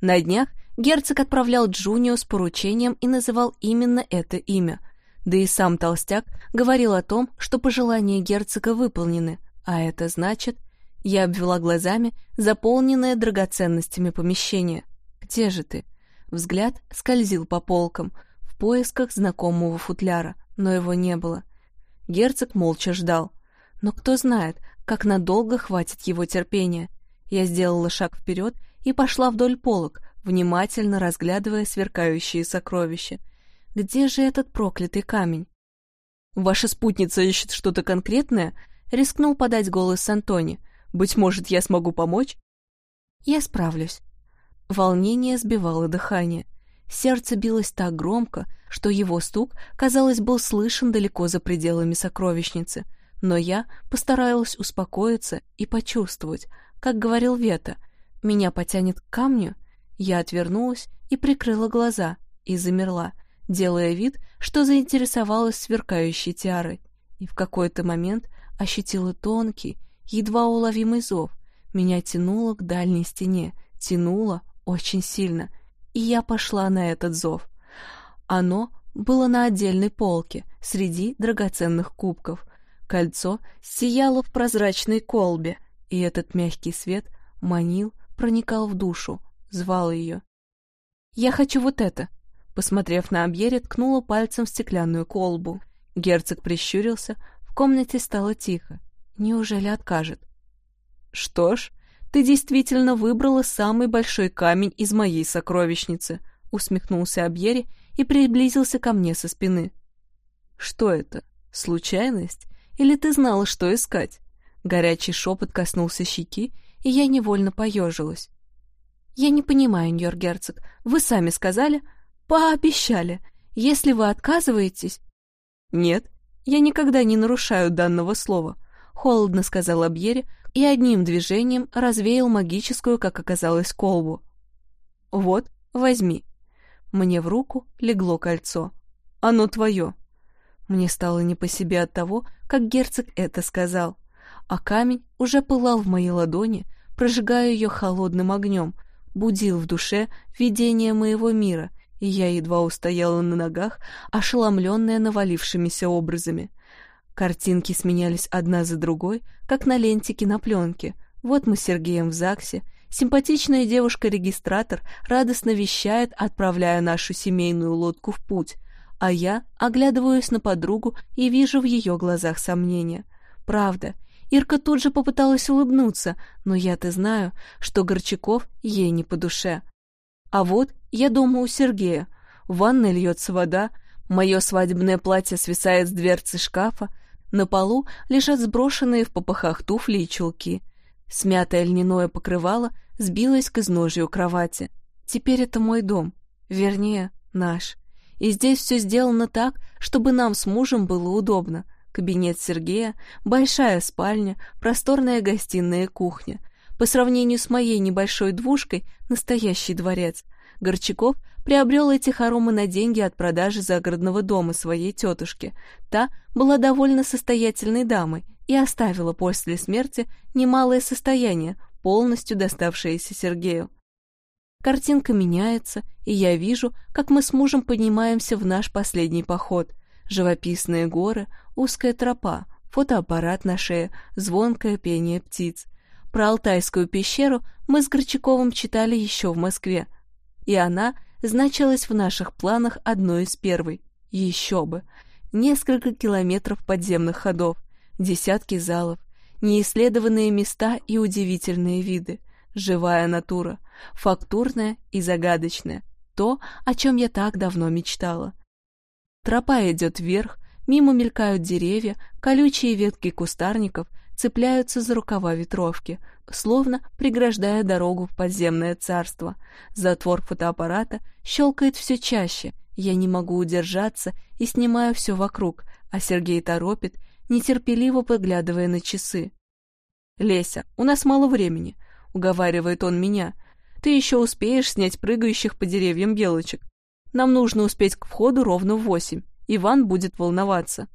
На днях герцог отправлял Джунио с поручением и называл именно это имя. Да и сам толстяк говорил о том, что пожелания герцога выполнены, а это значит... Я обвела глазами заполненное драгоценностями помещение. «Где же ты?» Взгляд скользил по полкам, в поисках знакомого футляра, но его не было. Герцог молча ждал. Но кто знает, как надолго хватит его терпения. Я сделала шаг вперед и пошла вдоль полок, внимательно разглядывая сверкающие сокровища. Где же этот проклятый камень? «Ваша спутница ищет что-то конкретное?» — рискнул подать голос Антони. «Быть может, я смогу помочь?» «Я справлюсь». Волнение сбивало дыхание. Сердце билось так громко, что его стук, казалось, был слышен далеко за пределами сокровищницы. Но я постаралась успокоиться и почувствовать, как говорил Вета, меня потянет к камню. Я отвернулась и прикрыла глаза, и замерла, делая вид, что заинтересовалась сверкающей тиарой. И в какой-то момент ощутила тонкий, едва уловимый зов. Меня тянуло к дальней стене, тянуло очень сильно, и я пошла на этот зов. Оно было на отдельной полке, среди драгоценных кубков. Кольцо сияло в прозрачной колбе, и этот мягкий свет манил, проникал в душу, звал ее. «Я хочу вот это!» Посмотрев на Абьере, ткнула пальцем в стеклянную колбу. Герцог прищурился, в комнате стало тихо. Неужели откажет? «Что ж, ты действительно выбрала самый большой камень из моей сокровищницы», усмехнулся Абьери и приблизился ко мне со спины. «Что это? Случайность? Или ты знала, что искать?» Горячий шепот коснулся щеки, и я невольно поежилась. «Я не понимаю, Ньор-герцог, вы сами сказали, пообещали. Если вы отказываетесь...» «Нет, я никогда не нарушаю данного слова», — холодно сказал Абьери и одним движением развеял магическую, как оказалось, колбу. «Вот, возьми». Мне в руку легло кольцо. «Оно твое». Мне стало не по себе от того, как герцог это сказал а камень уже пылал в моей ладони, прожигая ее холодным огнем, будил в душе видение моего мира, и я едва устояла на ногах, ошеломленная навалившимися образами. Картинки сменялись одна за другой, как на ленте кинопленки. Вот мы с Сергеем в ЗАГСе, симпатичная девушка-регистратор радостно вещает, отправляя нашу семейную лодку в путь, а я оглядываюсь на подругу и вижу в ее глазах сомнения. Правда, Ирка тут же попыталась улыбнуться, но я-то знаю, что Горчаков ей не по душе. А вот я дома у Сергея. В ванной льется вода, мое свадебное платье свисает с дверцы шкафа, на полу лежат сброшенные в попахах туфли и чулки. Смятое льняное покрывало сбилось к изножию кровати. Теперь это мой дом, вернее, наш. И здесь все сделано так, чтобы нам с мужем было удобно — Кабинет Сергея, большая спальня, просторная гостиная и кухня. По сравнению с моей небольшой двушкой, настоящий дворец. Горчаков приобрел эти хоромы на деньги от продажи загородного дома своей тетушки. Та была довольно состоятельной дамой и оставила после смерти немалое состояние, полностью доставшееся Сергею. Картинка меняется, и я вижу, как мы с мужем поднимаемся в наш последний поход. Живописные горы, узкая тропа, фотоаппарат на шее, звонкое пение птиц. Про Алтайскую пещеру мы с Горчаковым читали еще в Москве, и она значилась в наших планах одной из первой. Еще бы! Несколько километров подземных ходов, десятки залов, неисследованные места и удивительные виды, живая натура, фактурная и загадочная, то, о чем я так давно мечтала. Тропа идет вверх, мимо мелькают деревья, колючие ветки кустарников цепляются за рукава ветровки, словно преграждая дорогу в подземное царство. Затвор фотоаппарата щелкает все чаще, я не могу удержаться и снимаю все вокруг, а Сергей торопит, нетерпеливо поглядывая на часы. «Леся, у нас мало времени», — уговаривает он меня. «Ты еще успеешь снять прыгающих по деревьям белочек. Нам нужно успеть к входу ровно в восемь. Иван будет волноваться.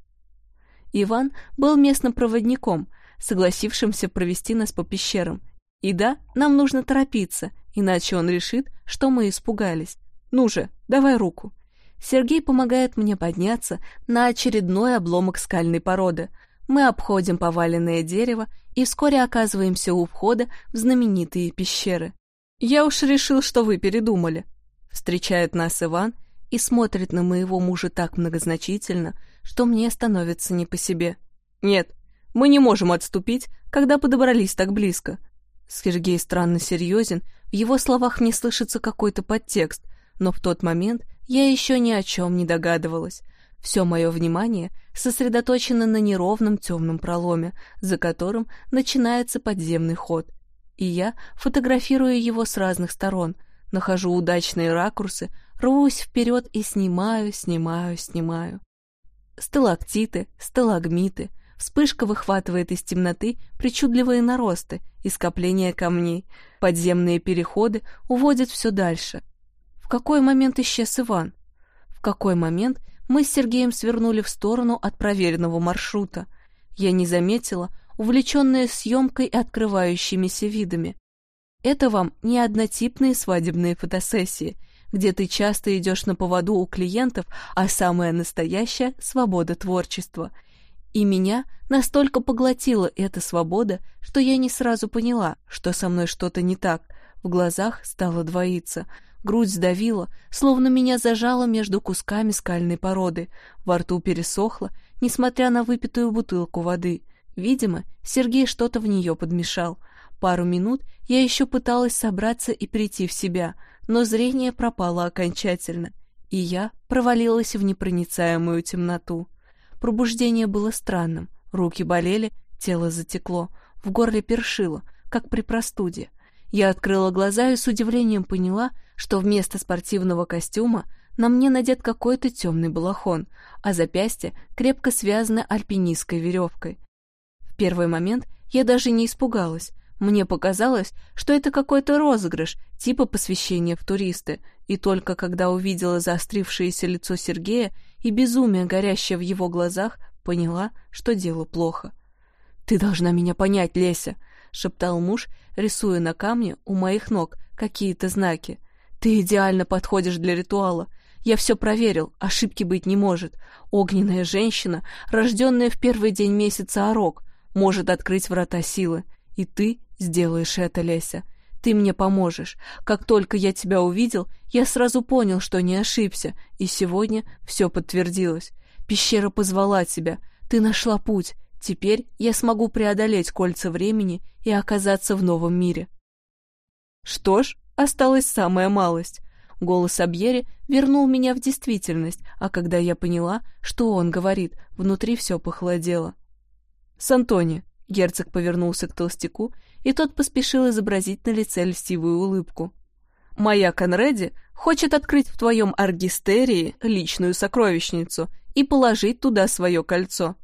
Иван был местным проводником, согласившимся провести нас по пещерам. И да, нам нужно торопиться, иначе он решит, что мы испугались. Ну же, давай руку. Сергей помогает мне подняться на очередной обломок скальной породы. Мы обходим поваленное дерево и вскоре оказываемся у входа в знаменитые пещеры. «Я уж решил, что вы передумали», — встречает нас Иван и смотрит на моего мужа так многозначительно, что мне становится не по себе. «Нет, мы не можем отступить, когда подобрались так близко». Сергей странно серьезен, в его словах не слышится какой-то подтекст, но в тот момент я еще ни о чем не догадывалась. Все мое внимание сосредоточено на неровном темном проломе, за которым начинается подземный ход. И я фотографирую его с разных сторон, нахожу удачные ракурсы, рвусь вперед и снимаю, снимаю, снимаю. Сталактиты, сталагмиты, вспышка выхватывает из темноты причудливые наросты и скопления камней, подземные переходы уводят все дальше. В какой момент исчез Иван? В какой момент мы с Сергеем свернули в сторону от проверенного маршрута? Я не заметила, увлеченная съемкой и открывающимися видами. Это вам не однотипные свадебные фотосессии, где ты часто идешь на поводу у клиентов, а самая настоящая — свобода творчества. И меня настолько поглотила эта свобода, что я не сразу поняла, что со мной что-то не так. В глазах стало двоиться, грудь сдавила, словно меня зажало между кусками скальной породы, во рту пересохло, несмотря на выпитую бутылку воды. Видимо, Сергей что-то в нее подмешал — Пару минут я еще пыталась собраться и прийти в себя, но зрение пропало окончательно, и я провалилась в непроницаемую темноту. Пробуждение было странным, руки болели, тело затекло, в горле першило, как при простуде. Я открыла глаза и с удивлением поняла, что вместо спортивного костюма на мне надет какой-то темный балахон, а запястье крепко связано альпинистской веревкой. В первый момент я даже не испугалась, мне показалось, что это какой-то розыгрыш, типа посвящения в туристы, и только когда увидела заострившееся лицо Сергея и безумие, горящее в его глазах, поняла, что дело плохо. «Ты должна меня понять, Леся», — шептал муж, рисуя на камне у моих ног какие-то знаки. «Ты идеально подходишь для ритуала. Я все проверил, ошибки быть не может. Огненная женщина, рожденная в первый день месяца Орок, может открыть врата силы. И ты сделаешь это, Леся. Ты мне поможешь. Как только я тебя увидел, я сразу понял, что не ошибся, и сегодня все подтвердилось. Пещера позвала тебя, ты нашла путь. Теперь я смогу преодолеть кольца времени и оказаться в новом мире. Что ж, осталась самая малость. Голос Абьери вернул меня в действительность, а когда я поняла, что он говорит, внутри все похолодело. «Сантони, Герцог повернулся к толстяку, и тот поспешил изобразить на лице льстивую улыбку. «Моя Конреди хочет открыть в твоем аргистерии личную сокровищницу и положить туда свое кольцо».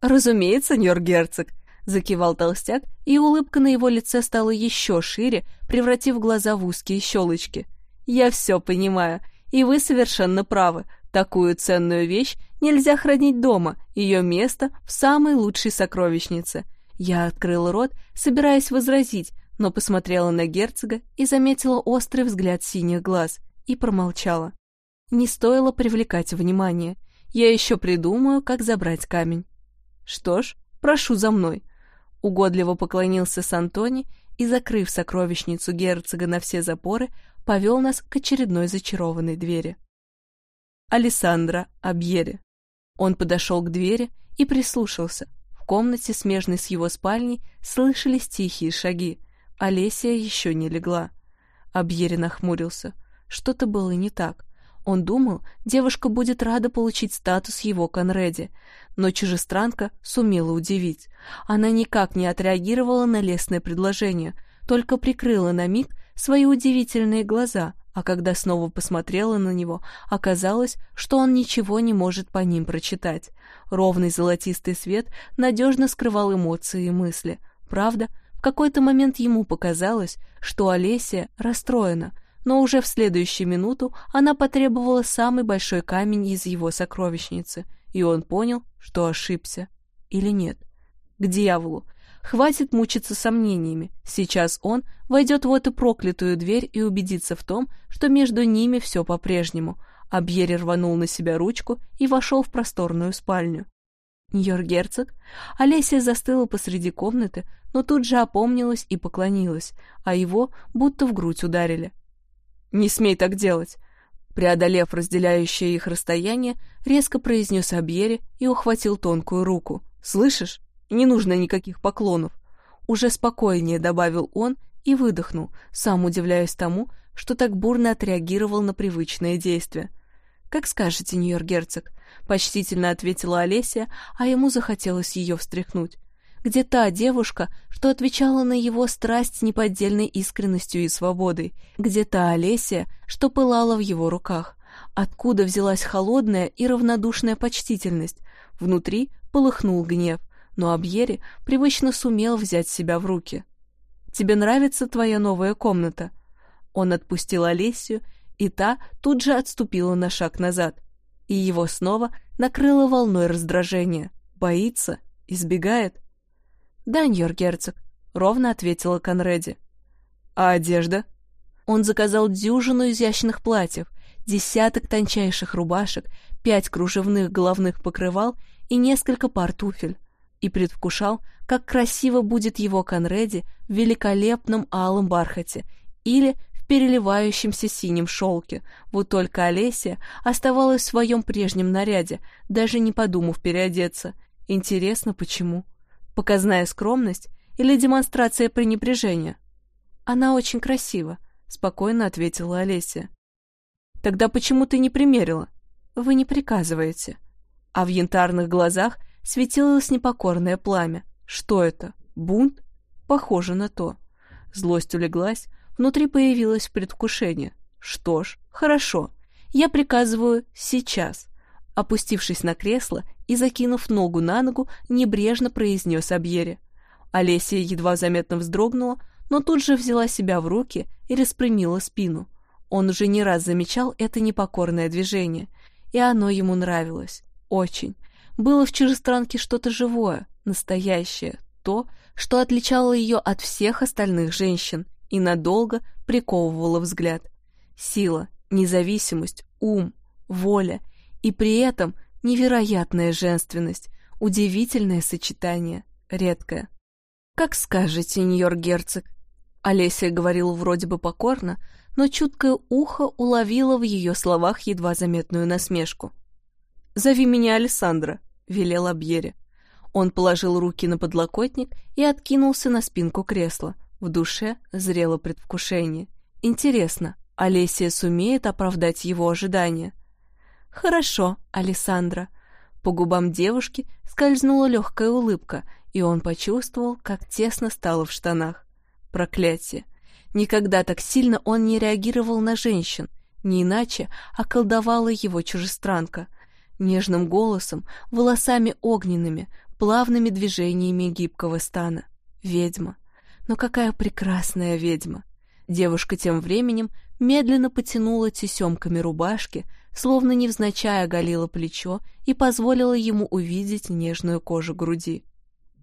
«Разумеется, сеньор герцог», — закивал толстяк, и улыбка на его лице стала еще шире, превратив глаза в узкие щелочки. «Я все понимаю, и вы совершенно правы. Такую ценную вещь нельзя хранить дома, ее место в самой лучшей сокровищнице. Я открыла рот, собираясь возразить, но посмотрела на герцога и заметила острый взгляд синих глаз и промолчала. Не стоило привлекать внимание. Я еще придумаю, как забрать камень. Что ж, прошу за мной. Угодливо поклонился Сантони и, закрыв сокровищницу герцога на все запоры, повел нас к очередной зачарованной двери. Алессандро Абьере. Он подошел к двери и прислушался, комнате, смежной с его спальней, слышались тихие шаги. Олеся еще не легла. Абьери нахмурился. Что-то было не так. Он думал, девушка будет рада получить статус его Конреди, но чужестранка сумела удивить. Она никак не отреагировала на лестное предложение, только прикрыла на миг свои удивительные глаза, а когда снова посмотрела на него, оказалось, что он ничего не может по ним прочитать. Ровный золотистый свет надежно скрывал эмоции и мысли. Правда, в какой-то момент ему показалось, что Олеся расстроена, но уже в следующую минуту она потребовала самый большой камень из его сокровищницы, и он понял, что ошибся. или нет. К дьяволу. Хватит мучиться сомнениями. Сейчас он войдет в эту проклятую дверь и убедится в том, что между ними все по-прежнему. А Бьерри рванул на себя ручку и вошел в просторную спальню. Нью-Йорк-герцог? Олеся застыла посреди комнаты, но тут же опомнилась и поклонилась, а его будто в грудь ударили. «Не смей так делать!» Преодолев разделяющее их расстояние, резко произнес Абьере и ухватил тонкую руку. «Слышишь? Не нужно никаких поклонов!» Уже спокойнее добавил он и выдохнул, сам удивляясь тому, что так бурно отреагировал на привычное действие. «Как скажете, Нью-Йорк-герцог», — почтительно ответила Олеся, а ему захотелось ее встряхнуть. Где та девушка, что отвечала на его страсть неподдельной искренностью и свободой? Где та Олеся, что пылала в его руках? Откуда взялась холодная и равнодушная почтительность? Внутри полыхнул гнев, но Абьери привычно сумел взять себя в руки. «Тебе нравится твоя новая комната?» Он отпустил Олесю и та тут же отступила на шаг назад. И его снова накрыло волной раздражения. Боится? Избегает? «Да, Ньор-герцог», — ровно ответила Конреди. «А одежда?» Он заказал дюжину изящных платьев, десяток тончайших рубашек, пять кружевных головных покрывал и несколько пар туфель. И предвкушал, как красиво будет его Конреди в великолепном алом бархате или переливающемся синем шелке. Вот только Олеся оставалась в своем прежнем наряде, даже не подумав переодеться. Интересно, почему? Показная скромность или демонстрация пренебрежения? Она очень красива, спокойно ответила Олеся. Тогда почему ты не примерила? Вы не приказываете. А в янтарных глазах светилось непокорное пламя. Что это? Бунт? Похоже на то. Злость улеглась, Внутри появилось предвкушение. Что ж, хорошо. Я приказываю сейчас. Опустившись на кресло и закинув ногу на ногу, небрежно произнес Абьере. Олеся едва заметно вздрогнула, но тут же взяла себя в руки и распрямила спину. Он уже не раз замечал это непокорное движение, и оно ему нравилось. Очень. Было в чужестранке что-то живое, настоящее, то, что отличало ее от всех остальных женщин, и надолго приковывала взгляд. Сила, независимость, ум, воля и при этом невероятная женственность, удивительное сочетание, редкое. «Как скажете, Нью-Йорк-герцог», Олеся говорила вроде бы покорно, но чуткое ухо уловило в ее словах едва заметную насмешку. «Зови меня Александра», — велел Абьере. Он положил руки на подлокотник и откинулся на спинку кресла, в душе зрело предвкушение. Интересно, Олеся сумеет оправдать его ожидания? «Хорошо, Александра». По губам девушки скользнула легкая улыбка, и он почувствовал, как тесно стало в штанах. Проклятие! Никогда так сильно он не реагировал на женщин, не иначе околдовала его чужестранка. Нежным голосом, волосами огненными, плавными движениями гибкого стана. Ведьма. Но какая прекрасная ведьма! Девушка тем временем медленно потянула тесемками рубашки, словно невзначай оголила плечо и позволила ему увидеть нежную кожу груди.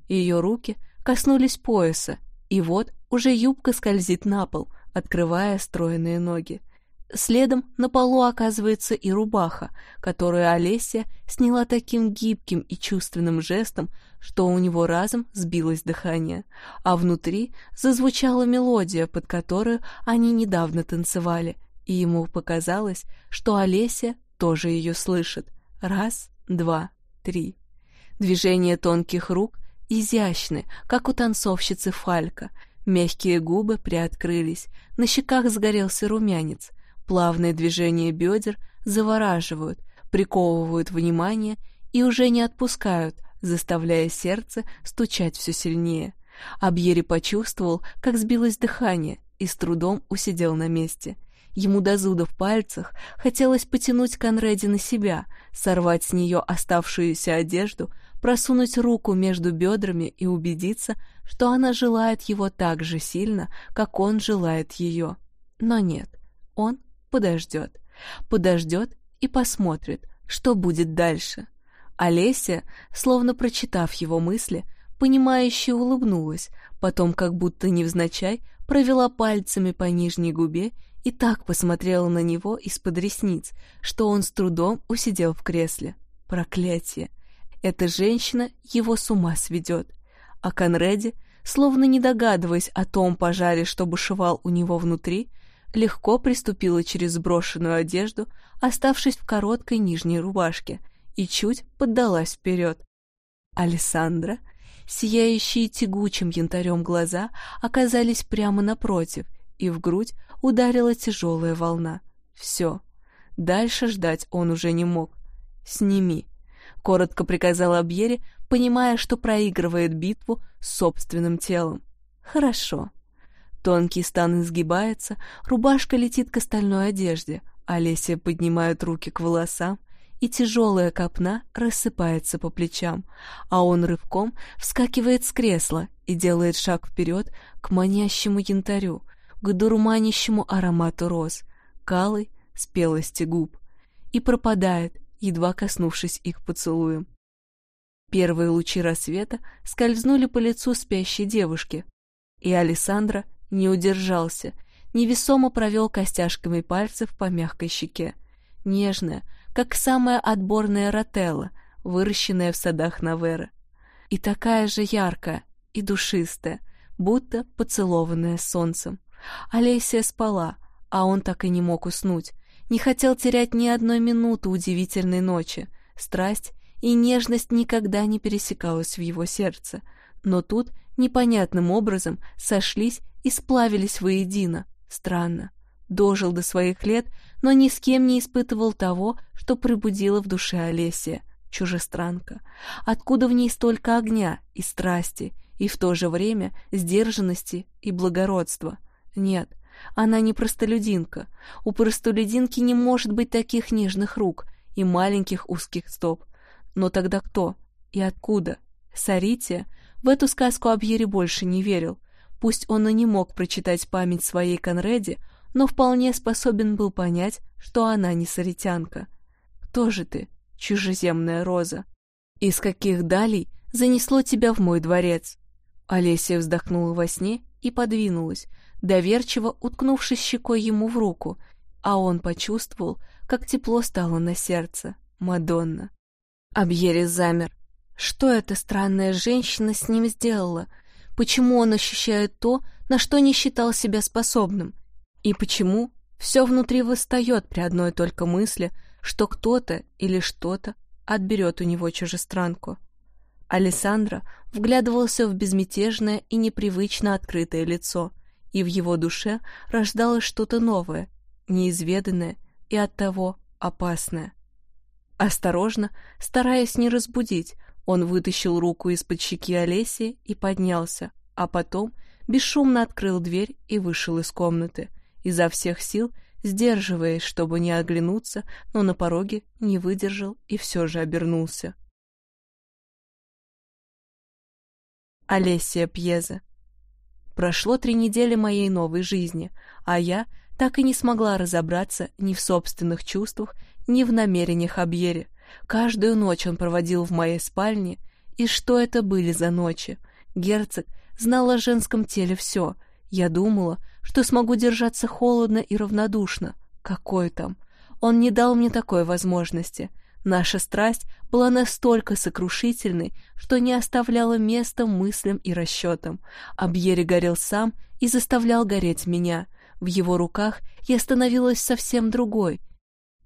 Ее руки коснулись пояса, и вот уже юбка скользит на пол, открывая стройные ноги. Следом на полу оказывается и рубаха, которую Олеся сняла таким гибким и чувственным жестом, что у него разом сбилось дыхание, а внутри зазвучала мелодия, под которую они недавно танцевали, и ему показалось, что Олеся тоже ее слышит. Раз, два, три. Движения тонких рук изящны, как у танцовщицы Фалька. Мягкие губы приоткрылись, на щеках сгорелся румянец, Плавные движения бедер завораживают, приковывают внимание и уже не отпускают, заставляя сердце стучать все сильнее. Абьери почувствовал, как сбилось дыхание, и с трудом усидел на месте. Ему до зуда в пальцах хотелось потянуть Конреди на себя, сорвать с нее оставшуюся одежду, просунуть руку между бедрами и убедиться, что она желает его так же сильно, как он желает ее. Но нет, он подождет. Подождет и посмотрит, что будет дальше. Олеся, словно прочитав его мысли, понимающе улыбнулась, потом, как будто невзначай, провела пальцами по нижней губе и так посмотрела на него из-под ресниц, что он с трудом усидел в кресле. Проклятие! Эта женщина его с ума сведет. А Конреди, словно не догадываясь о том пожаре, что бушевал у него внутри, легко приступила через сброшенную одежду, оставшись в короткой нижней рубашке, и чуть поддалась вперед. Алессандра, сияющие тягучим янтарем глаза, оказались прямо напротив, и в грудь ударила тяжелая волна. Все. Дальше ждать он уже не мог. «Сними», — коротко приказала Абьере, понимая, что проигрывает битву собственным телом. «Хорошо». Тонкий стан изгибается, рубашка летит к остальной одежде, Олеся поднимает руки к волосам, и тяжелая копна рассыпается по плечам, а он рывком вскакивает с кресла и делает шаг вперед к манящему янтарю, к дурманящему аромату роз, калой спелости губ, и пропадает, едва коснувшись их поцелуем. Первые лучи рассвета скользнули по лицу спящей девушки, и Александра не удержался, невесомо провел костяшками пальцев по мягкой щеке. Нежная, как самая отборная ротелла, выращенная в садах Навера. И такая же яркая и душистая, будто поцелованная солнцем. Олеся спала, а он так и не мог уснуть, не хотел терять ни одной минуты удивительной ночи. Страсть и нежность никогда не пересекалась в его сердце, но тут непонятным образом сошлись и сплавились воедино. Странно. Дожил до своих лет, но ни с кем не испытывал того, что пробудило в душе Олесия, чужестранка. Откуда в ней столько огня и страсти, и в то же время сдержанности и благородства? Нет, она не простолюдинка. У простолюдинки не может быть таких нежных рук и маленьких узких стоп. Но тогда кто и откуда? Сарития? В эту сказку Абьери больше не верил. Пусть он и не мог прочитать память своей Конреди, но вполне способен был понять, что она не саритянка. Кто же ты, чужеземная роза? Из каких далей занесло тебя в мой дворец? Олеся вздохнула во сне и подвинулась, доверчиво уткнувшись щекой ему в руку, а он почувствовал, как тепло стало на сердце. Мадонна. Абьерис замер. Что эта странная женщина с ним сделала? Почему он ощущает то, на что не считал себя способным? И почему все внутри восстает при одной только мысли, что кто-то или что-то отберет у него чужестранку? Алессандро вглядывался в безмятежное и непривычно открытое лицо, и в его душе рождалось что-то новое, неизведанное и оттого опасное. Осторожно, стараясь не разбудить, он вытащил руку из-под щеки Олеси и поднялся, а потом бесшумно открыл дверь и вышел из комнаты, изо всех сил сдерживаясь, чтобы не оглянуться, но на пороге не выдержал и все же обернулся. Олесия Пьеза Прошло три недели моей новой жизни, а я так и не смогла разобраться ни в собственных чувствах, ни в намерениях Абьере. Каждую ночь он проводил в моей спальне, и что это были за ночи? Герцог знал о женском теле все. Я думала, что смогу держаться холодно и равнодушно. Какой там? Он не дал мне такой возможности. Наша страсть была настолько сокрушительной, что не оставляла места мыслям и расчетам. Абьери горел сам и заставлял гореть меня. В его руках я становилась совсем другой.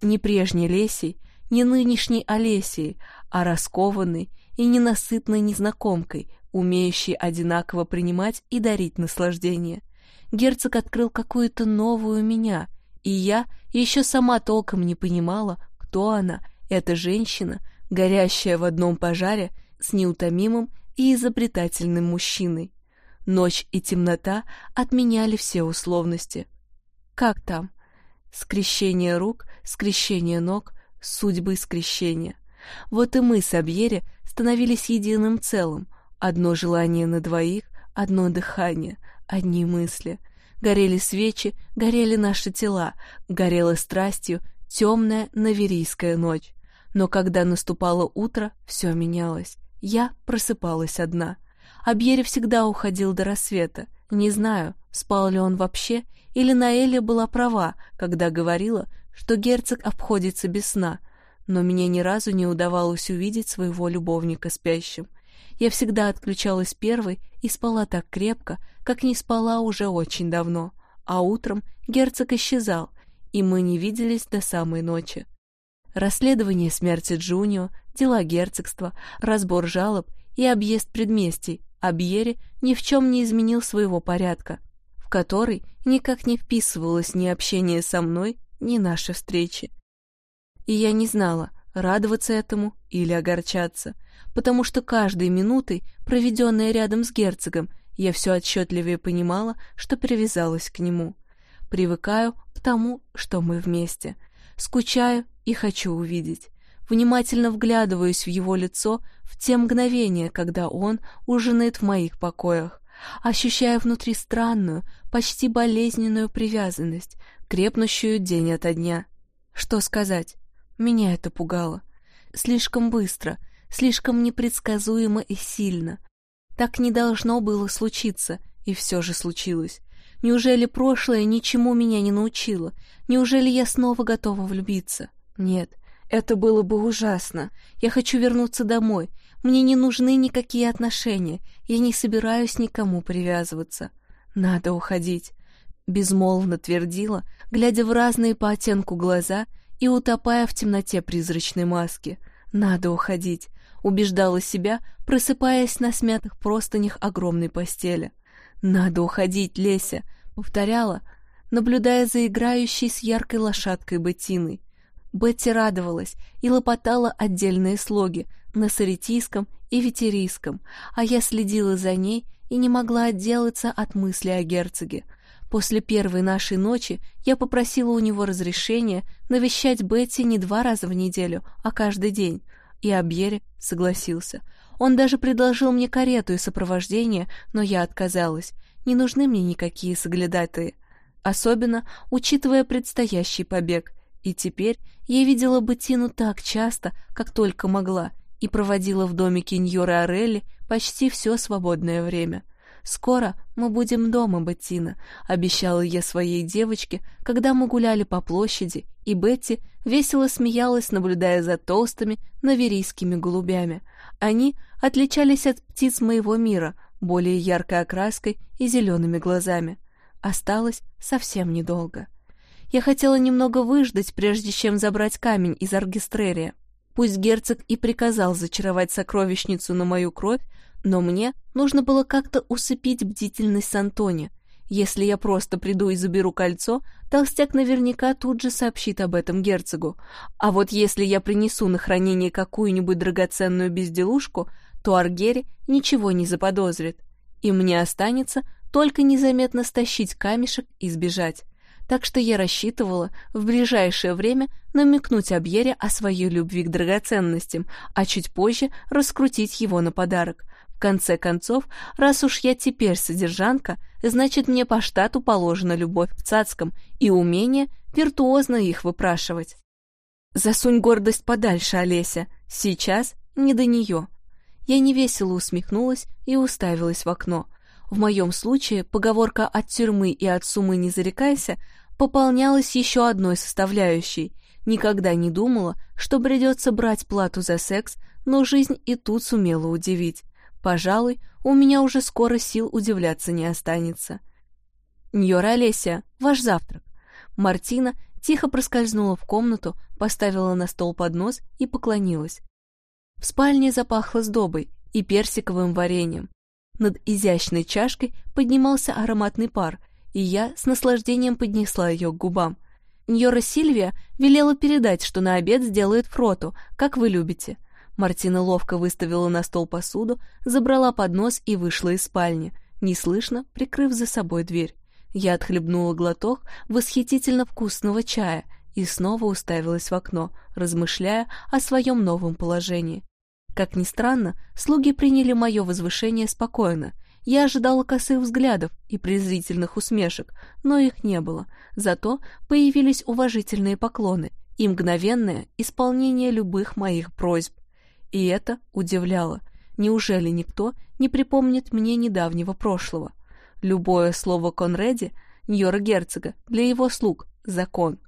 Не прежней Лесей, не нынешней Олесией, а раскованной и ненасытной незнакомкой, умеющей одинаково принимать и дарить наслаждение. Герцог открыл какую-то новую меня, и я еще сама толком не понимала, кто она, эта женщина, горящая в одном пожаре с неутомимым и изобретательным мужчиной. Ночь и темнота отменяли все условности. Как там? Скрещение рук, скрещение ног, судьбы скрещения. Вот и мы с Абьере становились единым целым. Одно желание на двоих, одно дыхание, одни мысли. Горели свечи, горели наши тела, горела страстью темная наверийская ночь. Но когда наступало утро, все менялось. Я просыпалась одна. Абьери всегда уходил до рассвета. Не знаю, спал ли он вообще, или Наэля была права, когда говорила, что герцог обходится без сна, но мне ни разу не удавалось увидеть своего любовника спящим. Я всегда отключалась первой и спала так крепко, как не спала уже очень давно, а утром герцог исчезал, и мы не виделись до самой ночи. Расследование смерти Джунио, дела герцогства, разбор жалоб и объезд предместий Абьери ни в чем не изменил своего порядка, в который никак не вписывалось ни общение со мной, ни наши встречи. И я не знала, радоваться этому или огорчаться, потому что каждой минутой, проведенной рядом с герцогом, я все отчетливее понимала, что привязалась к нему. Привыкаю к тому, что мы вместе. Скучаю и хочу увидеть. Внимательно вглядываюсь в его лицо в те мгновения, когда он ужинает в моих покоях, ощущая внутри странную, почти болезненную привязанность, крепнущую день ото дня. Что сказать? Меня это пугало. Слишком быстро, слишком непредсказуемо и сильно. Так не должно было случиться, и все же случилось. Неужели прошлое ничему меня не научило? Неужели я снова готова влюбиться? Нет, это было бы ужасно. Я хочу вернуться домой. Мне не нужны никакие отношения. Я не собираюсь никому привязываться. Надо уходить. Безмолвно твердила, глядя в разные по оттенку глаза и утопая в темноте призрачной маски. Надо уходить, убеждала себя, просыпаясь на смятых простынях огромной постели. Надо уходить, Леся, повторяла, наблюдая за играющей с яркой лошадкой Беттиной. Бетти радовалась и лопотала отдельные слоги на саритийском и ветерийском, а я следила за ней и не могла отделаться от мысли о герцоге — После первой нашей ночи я попросила у него разрешения навещать Бетти не два раза в неделю, а каждый день, и Абьере согласился. Он даже предложил мне карету и сопровождение, но я отказалась. Не нужны мне никакие соглядатые. Особенно, учитывая предстоящий побег. И теперь я видела Беттину так часто, как только могла, и проводила в домике Ньоры Орелли почти все свободное время. «Скоро мы будем дома, Беттина», — обещала я своей девочке, когда мы гуляли по площади, и Бетти весело смеялась, наблюдая за толстыми наверийскими голубями. Они отличались от птиц моего мира, более яркой окраской и зелеными глазами. Осталось совсем недолго. Я хотела немного выждать, прежде чем забрать камень из аргистрерия. Пусть герцог и приказал зачаровать сокровищницу на мою кровь, но мне нужно было как-то усыпить бдительность Антони. Если я просто приду и заберу кольцо, толстяк наверняка тут же сообщит об этом герцогу. А вот если я принесу на хранение какую-нибудь драгоценную безделушку, то Аргери ничего не заподозрит. И мне останется только незаметно стащить камешек и сбежать. Так что я рассчитывала в ближайшее время намекнуть Абьере о своей любви к драгоценностям, а чуть позже раскрутить его на подарок. Конце концов, раз уж я теперь содержанка, значит мне по штату положена любовь к цацкам и умение виртуозно их выпрашивать. Засунь гордость подальше, Олеся, сейчас не до нее. Я невесело усмехнулась и уставилась в окно. В моем случае поговорка «от тюрьмы и от сумы не зарекайся» пополнялась еще одной составляющей. Никогда не думала, что придется брать плату за секс, но жизнь и тут сумела удивить. Пожалуй, у меня уже скоро сил удивляться не останется. Ньора Олеся, ваш завтрак. Мартина тихо проскользнула в комнату, поставила на стол поднос и поклонилась. В спальне запахло сдобой и персиковым вареньем. Над изящной чашкой поднимался ароматный пар, и я с наслаждением поднесла ее к губам. Ньора Сильвия велела передать, что на обед сделает фроту, как вы любите — Мартина ловко выставила на стол посуду, забрала поднос и вышла из спальни, неслышно прикрыв за собой дверь. Я отхлебнула глоток восхитительно вкусного чая и снова уставилась в окно, размышляя о своем новом положении. Как ни странно, слуги приняли мое возвышение спокойно. Я ожидала косых взглядов и презрительных усмешек, но их не было. Зато появились уважительные поклоны, и мгновенное исполнение любых моих просьб. И это удивляло. Неужели никто не припомнит мне недавнего прошлого? Любое слово Конреди, Ньора Герцога, для его слуг — закон.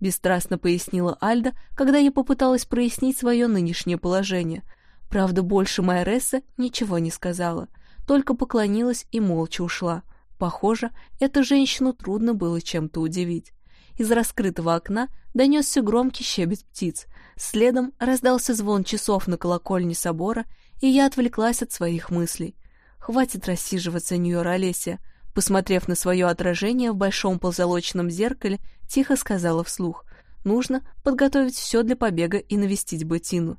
Бесстрастно пояснила Альда, когда я попыталась прояснить свое нынешнее положение. Правда, больше Майресса ничего не сказала, только поклонилась и молча ушла. Похоже, эту женщину трудно было чем-то удивить. Из раскрытого окна донесся громкий щебет птиц. Следом раздался звон часов на колокольне собора, и я отвлеклась от своих мыслей. Хватит рассиживаться, Ньюра Олеся. Посмотрев на свое отражение в большом позолоченном зеркале, тихо сказала вслух. Нужно подготовить все для побега и навестить Бетину.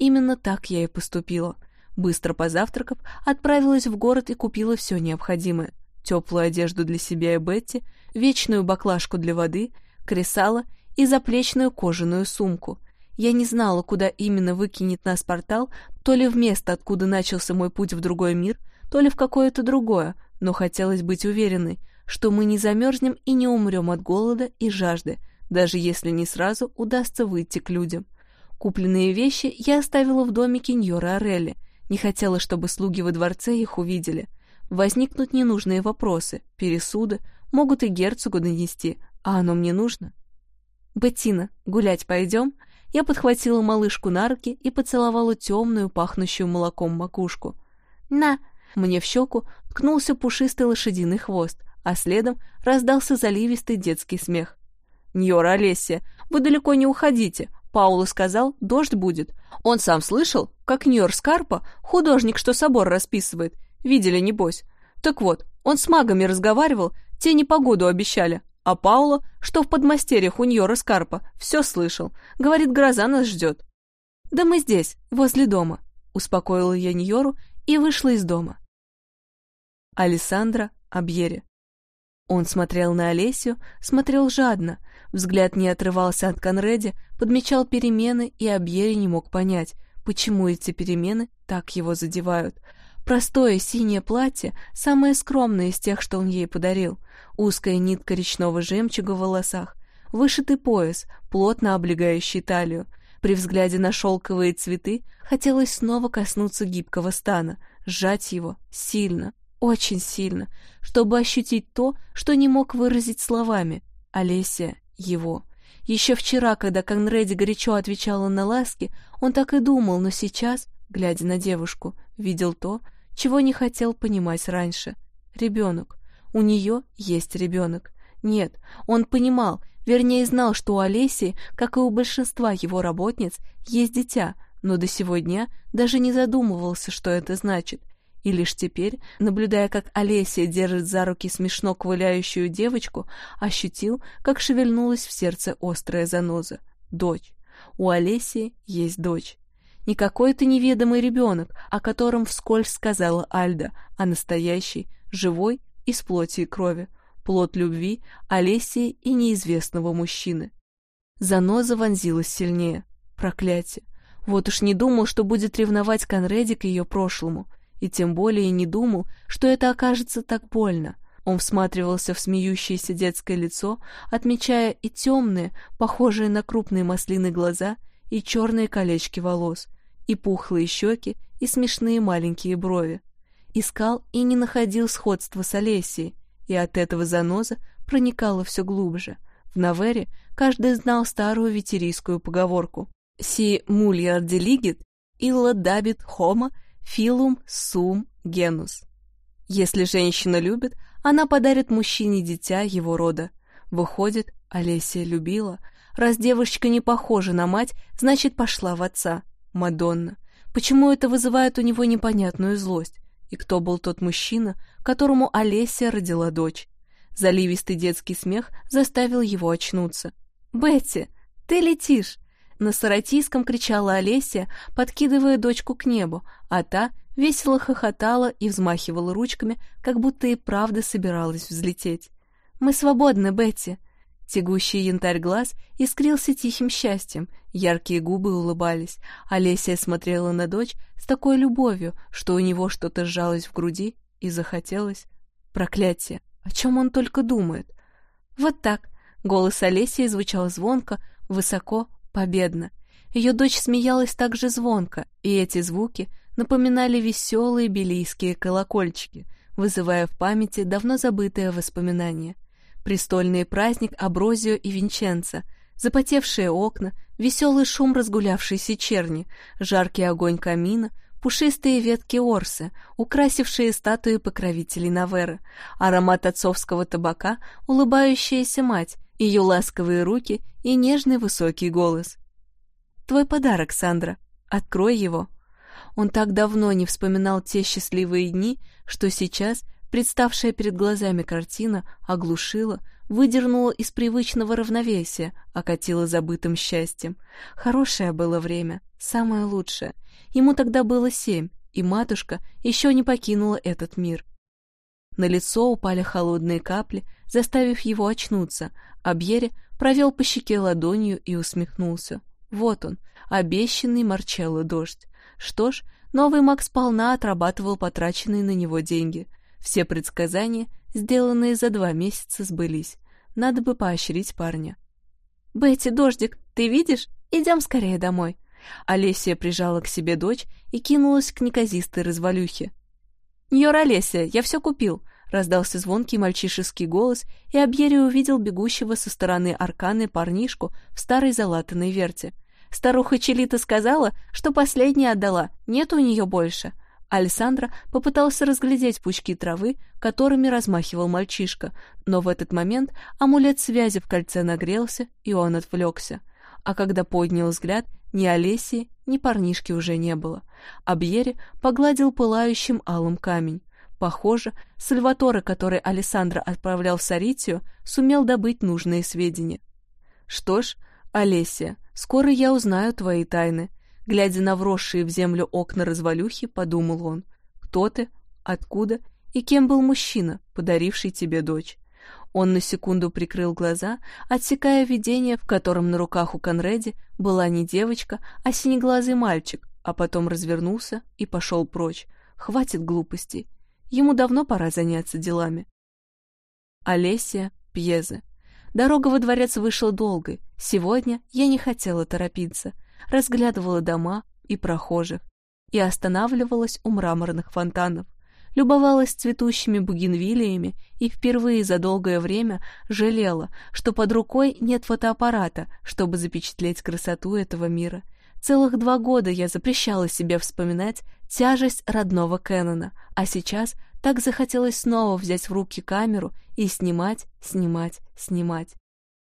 Именно так я и поступила. Быстро позавтракав, отправилась в город и купила все необходимое — теплую одежду для себя и Бетти, вечную баклажку для воды, кресало и заплечную кожаную сумку. Я не знала, куда именно выкинет нас портал, то ли в место, откуда начался мой путь в другой мир, то ли в какое-то другое, но хотелось быть уверенной, что мы не замерзнем и не умрем от голода и жажды, даже если не сразу удастся выйти к людям. Купленные вещи я оставила в домике Ньора Орелли, не хотела, чтобы слуги во дворце их увидели. Возникнут ненужные вопросы, пересуды, могут и герцогу донести, а оно мне нужно. «Беттина, гулять пойдем?» Я подхватила малышку на руки и поцеловала темную, пахнущую молоком макушку. «На!» Мне в щеку ткнулся пушистый лошадиный хвост, а следом раздался заливистый детский смех. «Ньора Олеся, вы далеко не уходите. Паула сказал, дождь будет. Он сам слышал, как Ньор Скарпа, художник, что собор расписывает, Видели, небось. Так вот, он с магами разговаривал, те непогоду обещали. А Паула, что в подмастерьях у Ньора Скарпа, все слышал. Говорит, гроза нас ждет. «Да мы здесь, возле дома», — успокоила я Ньору и вышла из дома. Алессандро Абьере. Он смотрел на Олесю, смотрел жадно, взгляд не отрывался от Конреди, подмечал перемены, и Абьере не мог понять, почему эти перемены так его задевают — Простое синее платье, самое скромное из тех, что он ей подарил, узкая нитка речного жемчуга в волосах, вышитый пояс, плотно облегающий талию. При взгляде на шелковые цветы хотелось снова коснуться гибкого стана, сжать его сильно, очень сильно, чтобы ощутить то, что не мог выразить словами. Олеся — его. Еще вчера, когда Конреди горячо отвечала на ласки, он так и думал, но сейчас, глядя на девушку, видел то, чего не хотел понимать раньше. Ребенок. У нее есть ребенок. Нет, он понимал, вернее знал, что у Олеси, как и у большинства его работниц, есть дитя, но до сего дня даже не задумывался, что это значит. И лишь теперь, наблюдая, как Олеся держит за руки смешно ковыляющую девочку, ощутил, как шевельнулась в сердце острая заноза. Дочь. У Олеси есть дочь. Не какой-то неведомый ребенок, о котором вскользь сказала Альда, а настоящий, живой, из плоти и крови, плод любви, Олесии и неизвестного мужчины. Заноза вонзилась сильнее. Проклятие. Вот уж не думал, что будет ревновать Конреди к ее прошлому, и тем более не думал, что это окажется так больно. Он всматривался в смеющееся детское лицо, отмечая и темные, похожие на крупные маслины глаза, и черные колечки волос, и пухлые щеки, и смешные маленькие брови. Искал и не находил сходства с Олесией, и от этого заноза проникало все глубже. В Навере каждый знал старую ветерийскую поговорку «Си мульяр делигит, илла дабит хома, филум сум генус». Если женщина любит, она подарит мужчине дитя его рода. Выходит, Олесия любила. Раз девочка не похожа на мать, значит, пошла в отца. Мадонна. Почему это вызывает у него непонятную злость? И кто был тот мужчина, которому Олеся родила дочь? Заливистый детский смех заставил его очнуться. «Бетти, ты летишь!» На саратийском кричала Олеся, подкидывая дочку к небу, а та весело хохотала и взмахивала ручками, как будто и правда собиралась взлететь. «Мы свободны, Бетти!» Тягущий янтарь глаз искрился тихим счастьем, яркие губы улыбались. Олеся смотрела на дочь с такой любовью, что у него что-то сжалось в груди и захотелось. Проклятие! О чем он только думает? Вот так. Голос Олесии звучал звонко, высоко, победно. Ее дочь смеялась так же звонко, и эти звуки напоминали веселые белийские колокольчики, вызывая в памяти давно забытые воспоминания. Престольный праздник Аброзио и Винченца, запотевшие окна, веселый шум разгулявшейся черни, жаркий огонь камина, пушистые ветки орсы, украсившие статуи покровителей Наверы, аромат отцовского табака, улыбающаяся мать, ее ласковые руки и нежный высокий голос. «Твой подарок, Сандра. Открой его». Он так давно не вспоминал те счастливые дни, что сейчас представшая перед глазами картина оглушила, выдернула из привычного равновесия, окатила забытым счастьем. Хорошее было время, самое лучшее. Ему тогда было семь, и матушка еще не покинула этот мир. На лицо упали холодные капли, заставив его очнуться, а Бьере провел по щеке ладонью и усмехнулся. Вот он, обещанный Марчелло дождь. Что ж, новый маг сполна отрабатывал потраченные на него деньги. Все предсказания, сделанные за два месяца, сбылись. Надо бы поощрить парня. «Бетти, дождик, ты видишь? Идем скорее домой». Олесия прижала к себе дочь и кинулась к неказистой развалюхе. «Ньор Олесия, я все купил!» — раздался звонкий мальчишеский голос, и Абьери увидел бегущего со стороны арканы парнишку в старой залатанной верте. Старуха Челита сказала, что последняя отдала, нет у нее больше. Александра попытался разглядеть пучки травы, которыми размахивал мальчишка, но в этот момент амулет связи в кольце нагрелся, и он отвлекся. А когда поднял взгляд, ни Олесии, ни парнишки уже не было. Абьери погладил пылающим алым камень. Похоже, Сальваторе, который Александра отправлял в Саритию, сумел добыть нужные сведения. Что ж, Олеся, скоро я узнаю твои тайны. Глядя на вросшие в землю окна развалюхи, подумал он. Кто ты? Откуда? И кем был мужчина, подаривший тебе дочь? Он на секунду прикрыл глаза, отсекая видение, в котором на руках у Конреди была не девочка, а синеглазый мальчик, а потом развернулся и пошел прочь. Хватит глупостей. Ему давно пора заняться делами. Олеся Пьезе. Дорога во дворец вышла долгой. Сегодня я не хотела торопиться. Разглядывала дома и прохожих. И останавливалась у мраморных фонтанов. Любовалась цветущими бугенвилиями и впервые за долгое время жалела, что под рукой нет фотоаппарата, чтобы запечатлеть красоту этого мира — Целых два года я запрещала себе вспоминать тяжесть родного Кэнона, а сейчас так захотелось снова взять в руки камеру и снимать, снимать, снимать.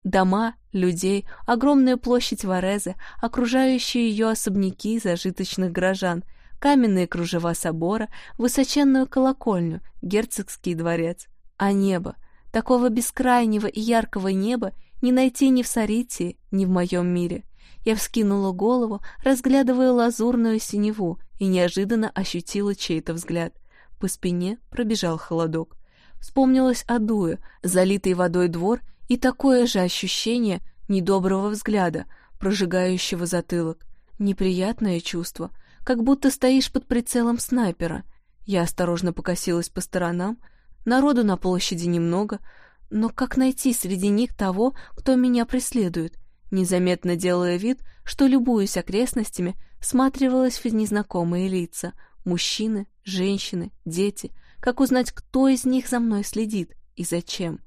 Дома, людей, огромная площадь Варезы, окружающие ее особняки зажиточных горожан, каменные кружева собора, высоченную колокольню, герцогский дворец. А небо, такого бескрайнего и яркого неба не найти ни в Саритии, ни в моем мире. Я вскинула голову, разглядывая лазурную синеву, и неожиданно ощутила чей-то взгляд. По спине пробежал холодок. Вспомнилось о дуе, залитый водой двор, и такое же ощущение недоброго взгляда, прожигающего затылок. Неприятное чувство, как будто стоишь под прицелом снайпера. Я осторожно покосилась по сторонам. Народу на площади немного, но как найти среди них того, кто меня преследует? Незаметно делая вид, что, любуюсь окрестностями, всматривалась в незнакомые лица. Мужчины, женщины, дети. Как узнать, кто из них за мной следит и зачем?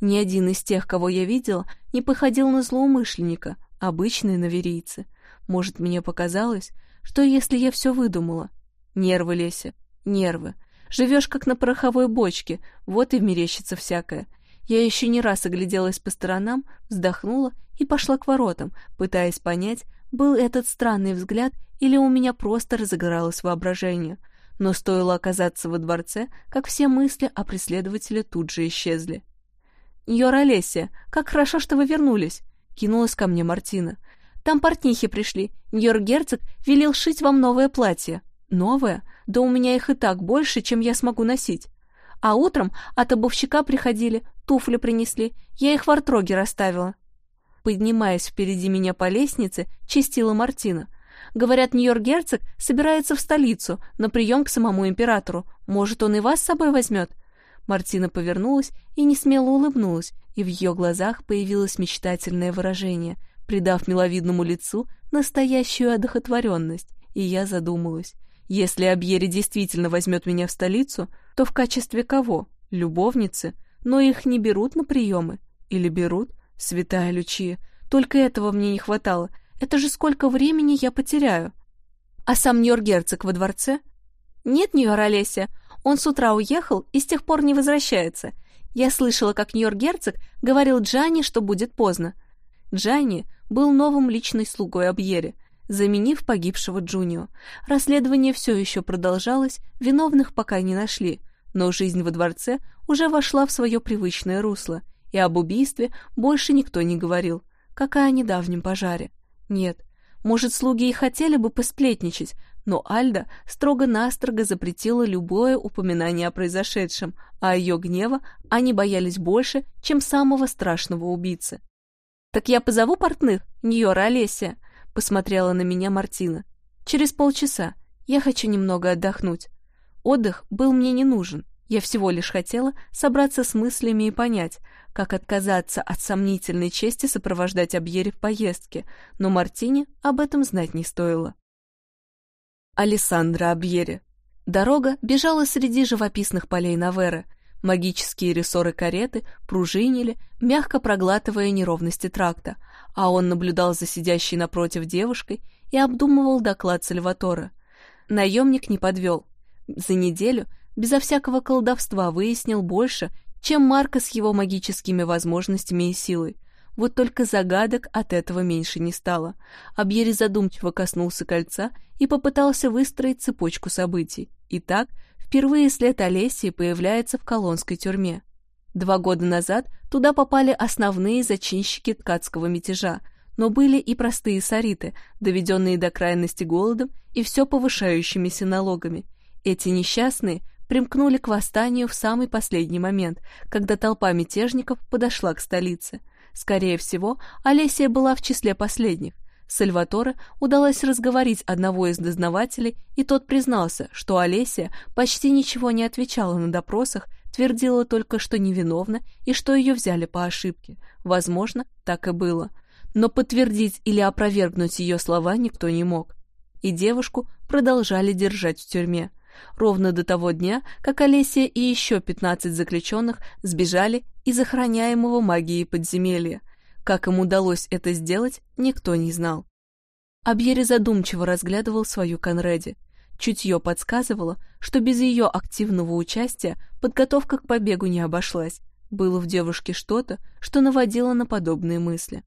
Ни один из тех, кого я видела, не походил на злоумышленника, обычные наверийцы. Может, мне показалось, что если я все выдумала? Нервы, Леся, нервы. Живешь как на пороховой бочке, вот и мерещится всякое. Я еще не раз огляделась по сторонам, вздохнула и пошла к воротам, пытаясь понять, был этот странный взгляд или у меня просто разыгралось воображение. Но стоило оказаться во дворце, как все мысли о преследователе тут же исчезли. «Ньор Олеся, как хорошо, что вы вернулись!» — кинулась ко мне Мартина. «Там портнихи пришли. Ньор Герцог велел шить вам новое платье». «Новое? Да у меня их и так больше, чем я смогу носить». А утром от обувщика приходили, туфли принесли, я их в артроге расставила поднимаясь впереди меня по лестнице, чистила Мартина. Говорят, Нью-Йорк-герцог собирается в столицу, на прием к самому императору. Может, он и вас с собой возьмет?» Мартина повернулась и несмело улыбнулась, и в ее глазах появилось мечтательное выражение, придав миловидному лицу настоящую одохотворенность, и я задумалась. Если Абьери действительно возьмет меня в столицу, то в качестве кого? Любовницы? Но их не берут на приемы. Или берут? Святая Лючия. Только этого мне не хватало. Это же сколько времени я потеряю. А сам Ньор-герцог во дворце? Нет, Ньор Олеся. Он с утра уехал и с тех пор не возвращается. Я слышала, как Ньор-герцог говорил Джанни, что будет поздно. Джанни был новым личной слугой Абьере, заменив погибшего Джунио. Расследование все еще продолжалось, виновных пока не нашли, но жизнь во дворце уже вошла в свое привычное русло, и об убийстве больше никто не говорил, как и о недавнем пожаре. Нет, может, слуги и хотели бы посплетничать, но Альда строго-настрого запретила любое упоминание о произошедшем, а ее гнева они боялись больше, чем самого страшного убийцы. «Так я позову портных, Ньора Олеся?» — посмотрела на меня Мартина. «Через полчаса. Я хочу немного отдохнуть. Отдых был мне не нужен. Я всего лишь хотела собраться с мыслями и понять, как отказаться от сомнительной чести сопровождать Абьери в поездке, но Мартине об этом знать не стоило. Алессандра Абьери. Дорога бежала среди живописных полей Наверы. Магические рессоры кареты пружинили, мягко проглатывая неровности тракта, а он наблюдал за сидящей напротив девушкой и обдумывал доклад Сальватора. Наемник не подвел. За неделю безо всякого колдовства выяснил больше, чем Марка с его магическими возможностями и силой. Вот только загадок от этого меньше не стало. Абьери задумчиво коснулся кольца и попытался выстроить цепочку событий. Итак, впервые след Олесии появляется в колонской тюрьме. Два года назад туда попали основные зачинщики ткацкого мятежа, но были и простые сариты, доведенные до крайности голодом и все повышающимися налогами. Эти несчастные примкнули к восстанию в самый последний момент, когда толпа мятежников подошла к столице. Скорее всего, Олесия была в числе последних. Сальваторе удалось разговорить одного из дознавателей, и тот признался, что Олесия почти ничего не отвечала на допросах, твердила только, что невиновна и что ее взяли по ошибке. Возможно, так и было. Но подтвердить или опровергнуть ее слова никто не мог. И девушку продолжали держать в тюрьме ровно до того дня, как Олеся и еще 15 заключенных сбежали из охраняемого магией подземелья. Как им удалось это сделать, никто не знал. Абьери задумчиво разглядывал свою Конреди. Чутье подсказывало, что без ее активного участия подготовка к побегу не обошлась. Было в девушке что-то, что наводило на подобные мысли.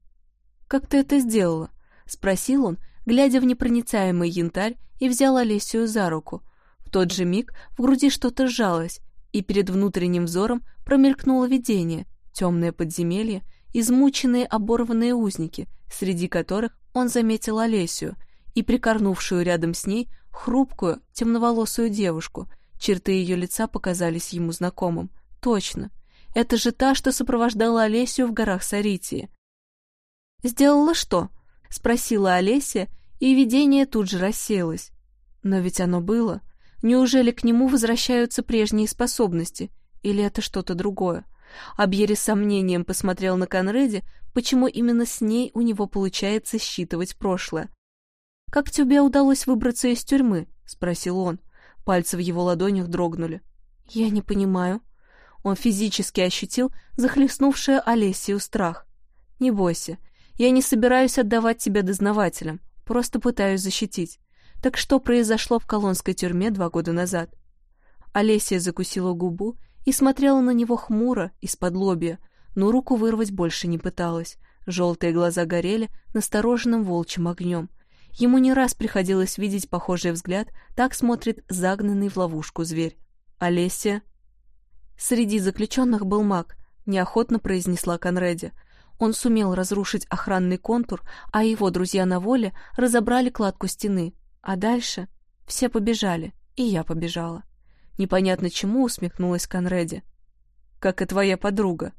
«Как ты это сделала?» — спросил он, глядя в непроницаемый янтарь, и взял Олесию за руку — тот же миг в груди что-то сжалось, и перед внутренним взором промелькнуло видение, темное подземелье, измученные оборванные узники, среди которых он заметил Олесю и прикорнувшую рядом с ней хрупкую, темноволосую девушку. Черты ее лица показались ему знакомым. Точно, это же та, что сопровождала Олесю в горах Саритии. «Сделала что?» — спросила Олеся, и видение тут же рассеялось. Но ведь оно было. Неужели к нему возвращаются прежние способности? Или это что-то другое? Абьери с сомнением посмотрел на Конреди, почему именно с ней у него получается считывать прошлое. «Как тебе удалось выбраться из тюрьмы?» — спросил он. Пальцы в его ладонях дрогнули. «Я не понимаю». Он физически ощутил захлестнувшее Олесию страх. «Не бойся, я не собираюсь отдавать тебя дознавателям, просто пытаюсь защитить. Так что произошло в колонской тюрьме два года назад? Олеся закусила губу и смотрела на него хмуро, из-под лобья, но руку вырвать больше не пыталась. Желтые глаза горели настороженным волчьим огнем. Ему не раз приходилось видеть похожий взгляд, так смотрит загнанный в ловушку зверь. Олеся... Среди заключенных был маг, неохотно произнесла Конреди. Он сумел разрушить охранный контур, а его друзья на воле разобрали кладку стены, а дальше все побежали, и я побежала. Непонятно чему усмехнулась Конреди. «Как и твоя подруга».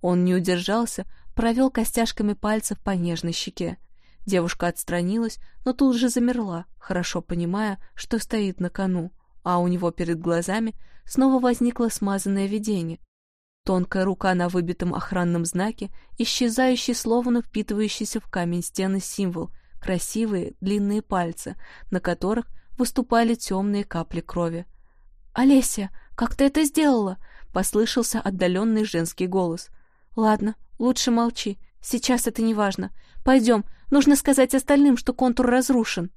Он не удержался, провел костяшками пальцев по нежной щеке. Девушка отстранилась, но тут же замерла, хорошо понимая, что стоит на кону, а у него перед глазами снова возникло смазанное видение. Тонкая рука на выбитом охранном знаке, исчезающий, словно впитывающийся в камень стены символ, красивые длинные пальцы, на которых выступали темные капли крови. «Олеся, как ты это сделала?» — послышался отдаленный женский голос. «Ладно, лучше молчи. Сейчас это не важно. Пойдем, нужно сказать остальным, что контур разрушен».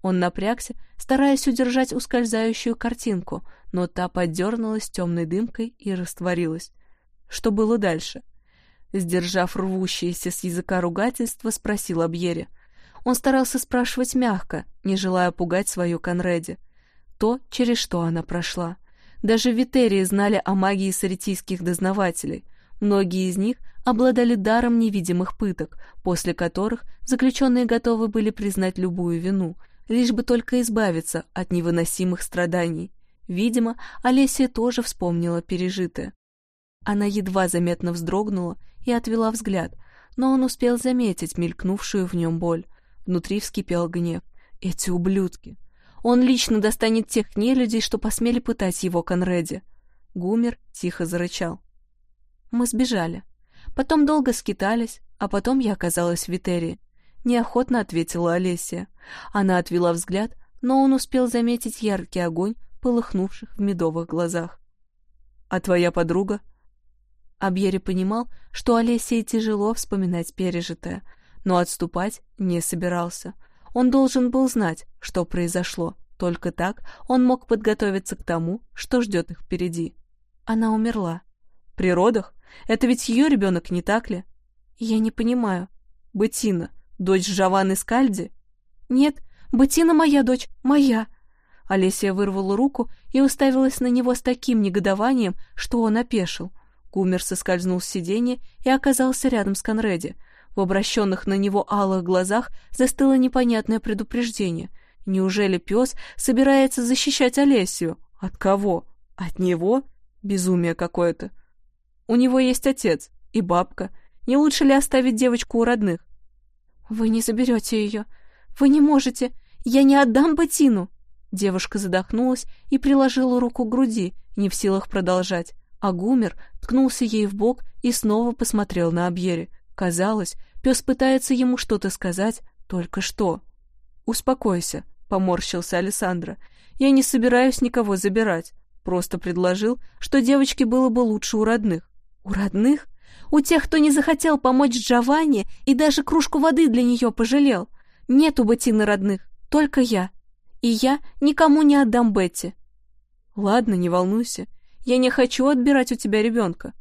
Он напрягся, стараясь удержать ускользающую картинку, но та подернулась темной дымкой и растворилась. Что было дальше? Сдержав рвущееся с языка ругательство, спросил Абьере. Он старался спрашивать мягко, не желая пугать свою Конреди. То, через что она прошла. Даже в Витерии знали о магии саритийских дознавателей. Многие из них обладали даром невидимых пыток, после которых заключенные готовы были признать любую вину, лишь бы только избавиться от невыносимых страданий. Видимо, Олесия тоже вспомнила пережитое. Она едва заметно вздрогнула и отвела взгляд, но он успел заметить мелькнувшую в нем боль. Внутри вскипел гнев. Эти ублюдки! Он лично достанет тех нелюдей, что посмели пытать его Конреди. Гумер тихо зарычал. Мы сбежали. Потом долго скитались, а потом я оказалась в Витерии. Неохотно ответила Олеся. Она отвела взгляд, но он успел заметить яркий огонь, полыхнувших в медовых глазах. «А твоя подруга?» Абьери понимал, что Олесе тяжело вспоминать пережитое, но отступать не собирался. Он должен был знать, что произошло. Только так он мог подготовиться к тому, что ждет их впереди. Она умерла. При родах? Это ведь ее ребенок, не так ли? Я не понимаю. Бетина, дочь Жаваны Скальди? Нет, Бетина моя дочь, моя. Олеся вырвала руку и уставилась на него с таким негодованием, что он опешил. Гумер соскользнул с сиденья и оказался рядом с Конреди. В обращенных на него алых глазах застыло непонятное предупреждение. Неужели пес собирается защищать Олесию? От кого? От него? Безумие какое-то. У него есть отец и бабка. Не лучше ли оставить девочку у родных? «Вы не заберете ее. Вы не можете. Я не отдам Батину!» Девушка задохнулась и приложила руку к груди, не в силах продолжать. А Гумер ткнулся ей в бок и снова посмотрел на Абьере. Казалось, пес пытается ему что-то сказать, только что. «Успокойся», — поморщился Александра. «Я не собираюсь никого забирать. Просто предложил, что девочке было бы лучше у родных. У родных? У тех, кто не захотел помочь Джованни и даже кружку воды для нее пожалел. Нет у Беттины родных, только я. И я никому не отдам Бетти. Ладно, не волнуйся. Я не хочу отбирать у тебя ребенка.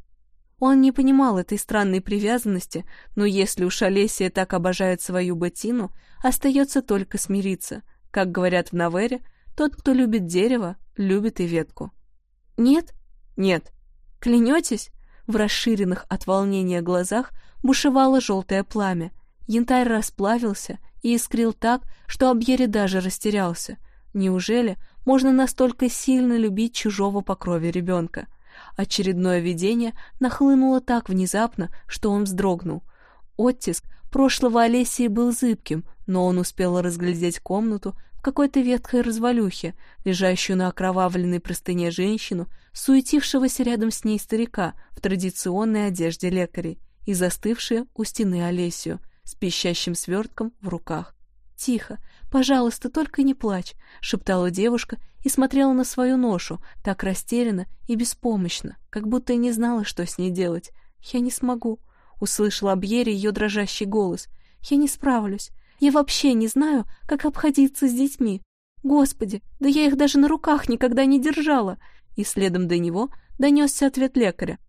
Он не понимал этой странной привязанности, но если уж Олесия так обожает свою Беттину, остается только смириться. Как говорят в Навере, тот, кто любит дерево, любит и ветку. «Нет?» «Нет». «Клянетесь?» В расширенных от волнения глазах бушевало желтое пламя. Янтарь расплавился и искрил так, что Абьери даже растерялся. Неужели можно настолько сильно любить чужого по крови ребенка? Очередное видение нахлынуло так внезапно, что он вздрогнул. Оттиск прошлого Олесии был зыбким, но он успел разглядеть комнату, в какой-то ветхой развалюхе, лежащую на окровавленной простыне женщину, суетившегося рядом с ней старика в традиционной одежде лекарей и застывшую у стены Олесию с пищащим свертком в руках. «Тихо, пожалуйста, только не плачь», — шептала девушка и смотрела на свою ношу, так растерянно и беспомощно, как будто и не знала, что с ней делать. «Я не смогу», — услышала Абьери ее дрожащий голос. «Я не справлюсь. Я вообще не знаю, как обходиться с детьми. Господи, да я их даже на руках никогда не держала. И следом до него донесся ответ лекаря.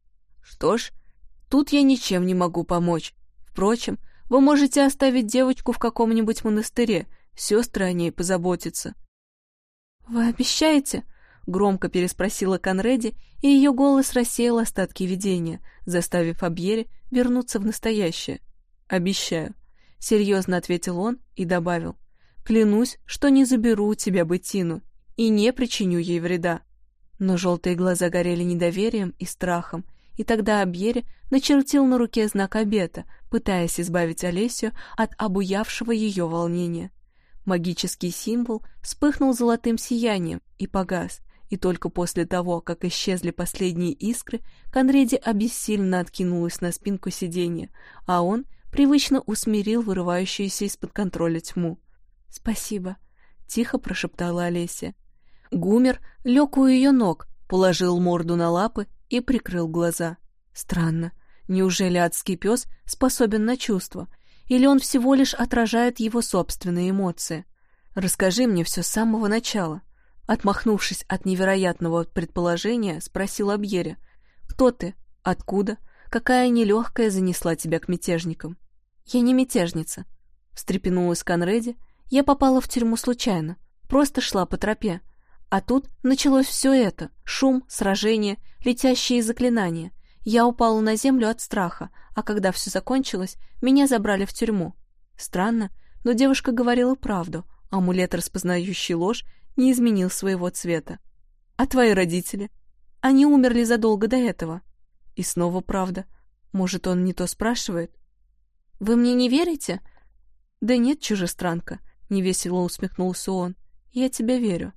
Что ж, тут я ничем не могу помочь. Впрочем, вы можете оставить девочку в каком-нибудь монастыре, сестры о ней позаботятся. «Вы обещаете?» — громко переспросила Конреди, и ее голос рассеял остатки видения, заставив Абьере вернуться в настоящее. «Обещаю». — серьезно ответил он и добавил. «Клянусь, что не заберу у тебя Беттину и не причиню ей вреда». Но желтые глаза горели недоверием и страхом, и тогда Абьере начертил на руке знак обета, пытаясь избавить Олесю от обуявшего ее волнения. Магический символ вспыхнул золотым сиянием и погас, И только после того, как исчезли последние искры, Конреди обессильно откинулась на спинку сиденья, а он привычно усмирил вырывающуюся из-под контроля тьму. «Спасибо», — тихо прошептала Олеся. Гумер лег у ее ног, положил морду на лапы и прикрыл глаза. Странно. Неужели адский пес способен на чувства? Или он всего лишь отражает его собственные эмоции? Расскажи мне все с самого начала. Отмахнувшись от невероятного предположения, спросил Абьере. «Кто ты? Откуда? Какая нелегкая занесла тебя к мятежникам?» «Я не мятежница», — встрепенулась Конреди. «Я попала в тюрьму случайно. Просто шла по тропе. А тут началось все это — шум, сражение, летящие заклинания. Я упала на землю от страха, а когда все закончилось, меня забрали в тюрьму. Странно, но девушка говорила правду. Амулет, распознающий ложь, не изменил своего цвета. А твои родители? Они умерли задолго до этого. И снова правда. Может, он не то спрашивает? Вы мне не верите? Да нет, чужестранка, невесело усмехнулся он. Я тебе верю.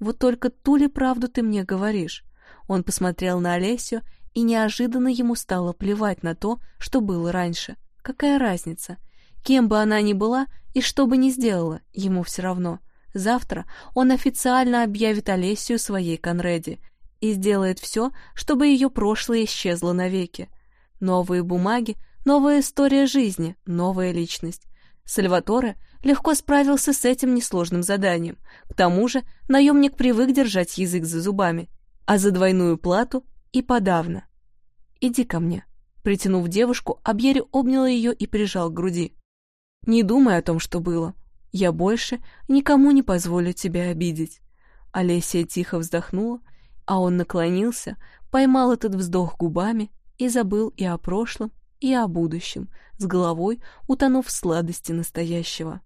Вот только ту ли правду ты мне говоришь? Он посмотрел на Олесю, и неожиданно ему стало плевать на то, что было раньше. Какая разница? Кем бы она ни была и что бы ни сделала, ему все равно. Завтра он официально объявит Олесию своей Конреди и сделает все, чтобы ее прошлое исчезло навеки. Новые бумаги, новая история жизни, новая личность. Сальваторе легко справился с этим несложным заданием. К тому же наемник привык держать язык за зубами, а за двойную плату и подавно. «Иди ко мне». Притянув девушку, Абьери обнял ее и прижал к груди. «Не думай о том, что было. Я больше никому не позволю тебя обидеть». Олеся тихо вздохнула, а он наклонился, поймал этот вздох губами и забыл и о прошлом, и о будущем, с головой утонув в сладости настоящего.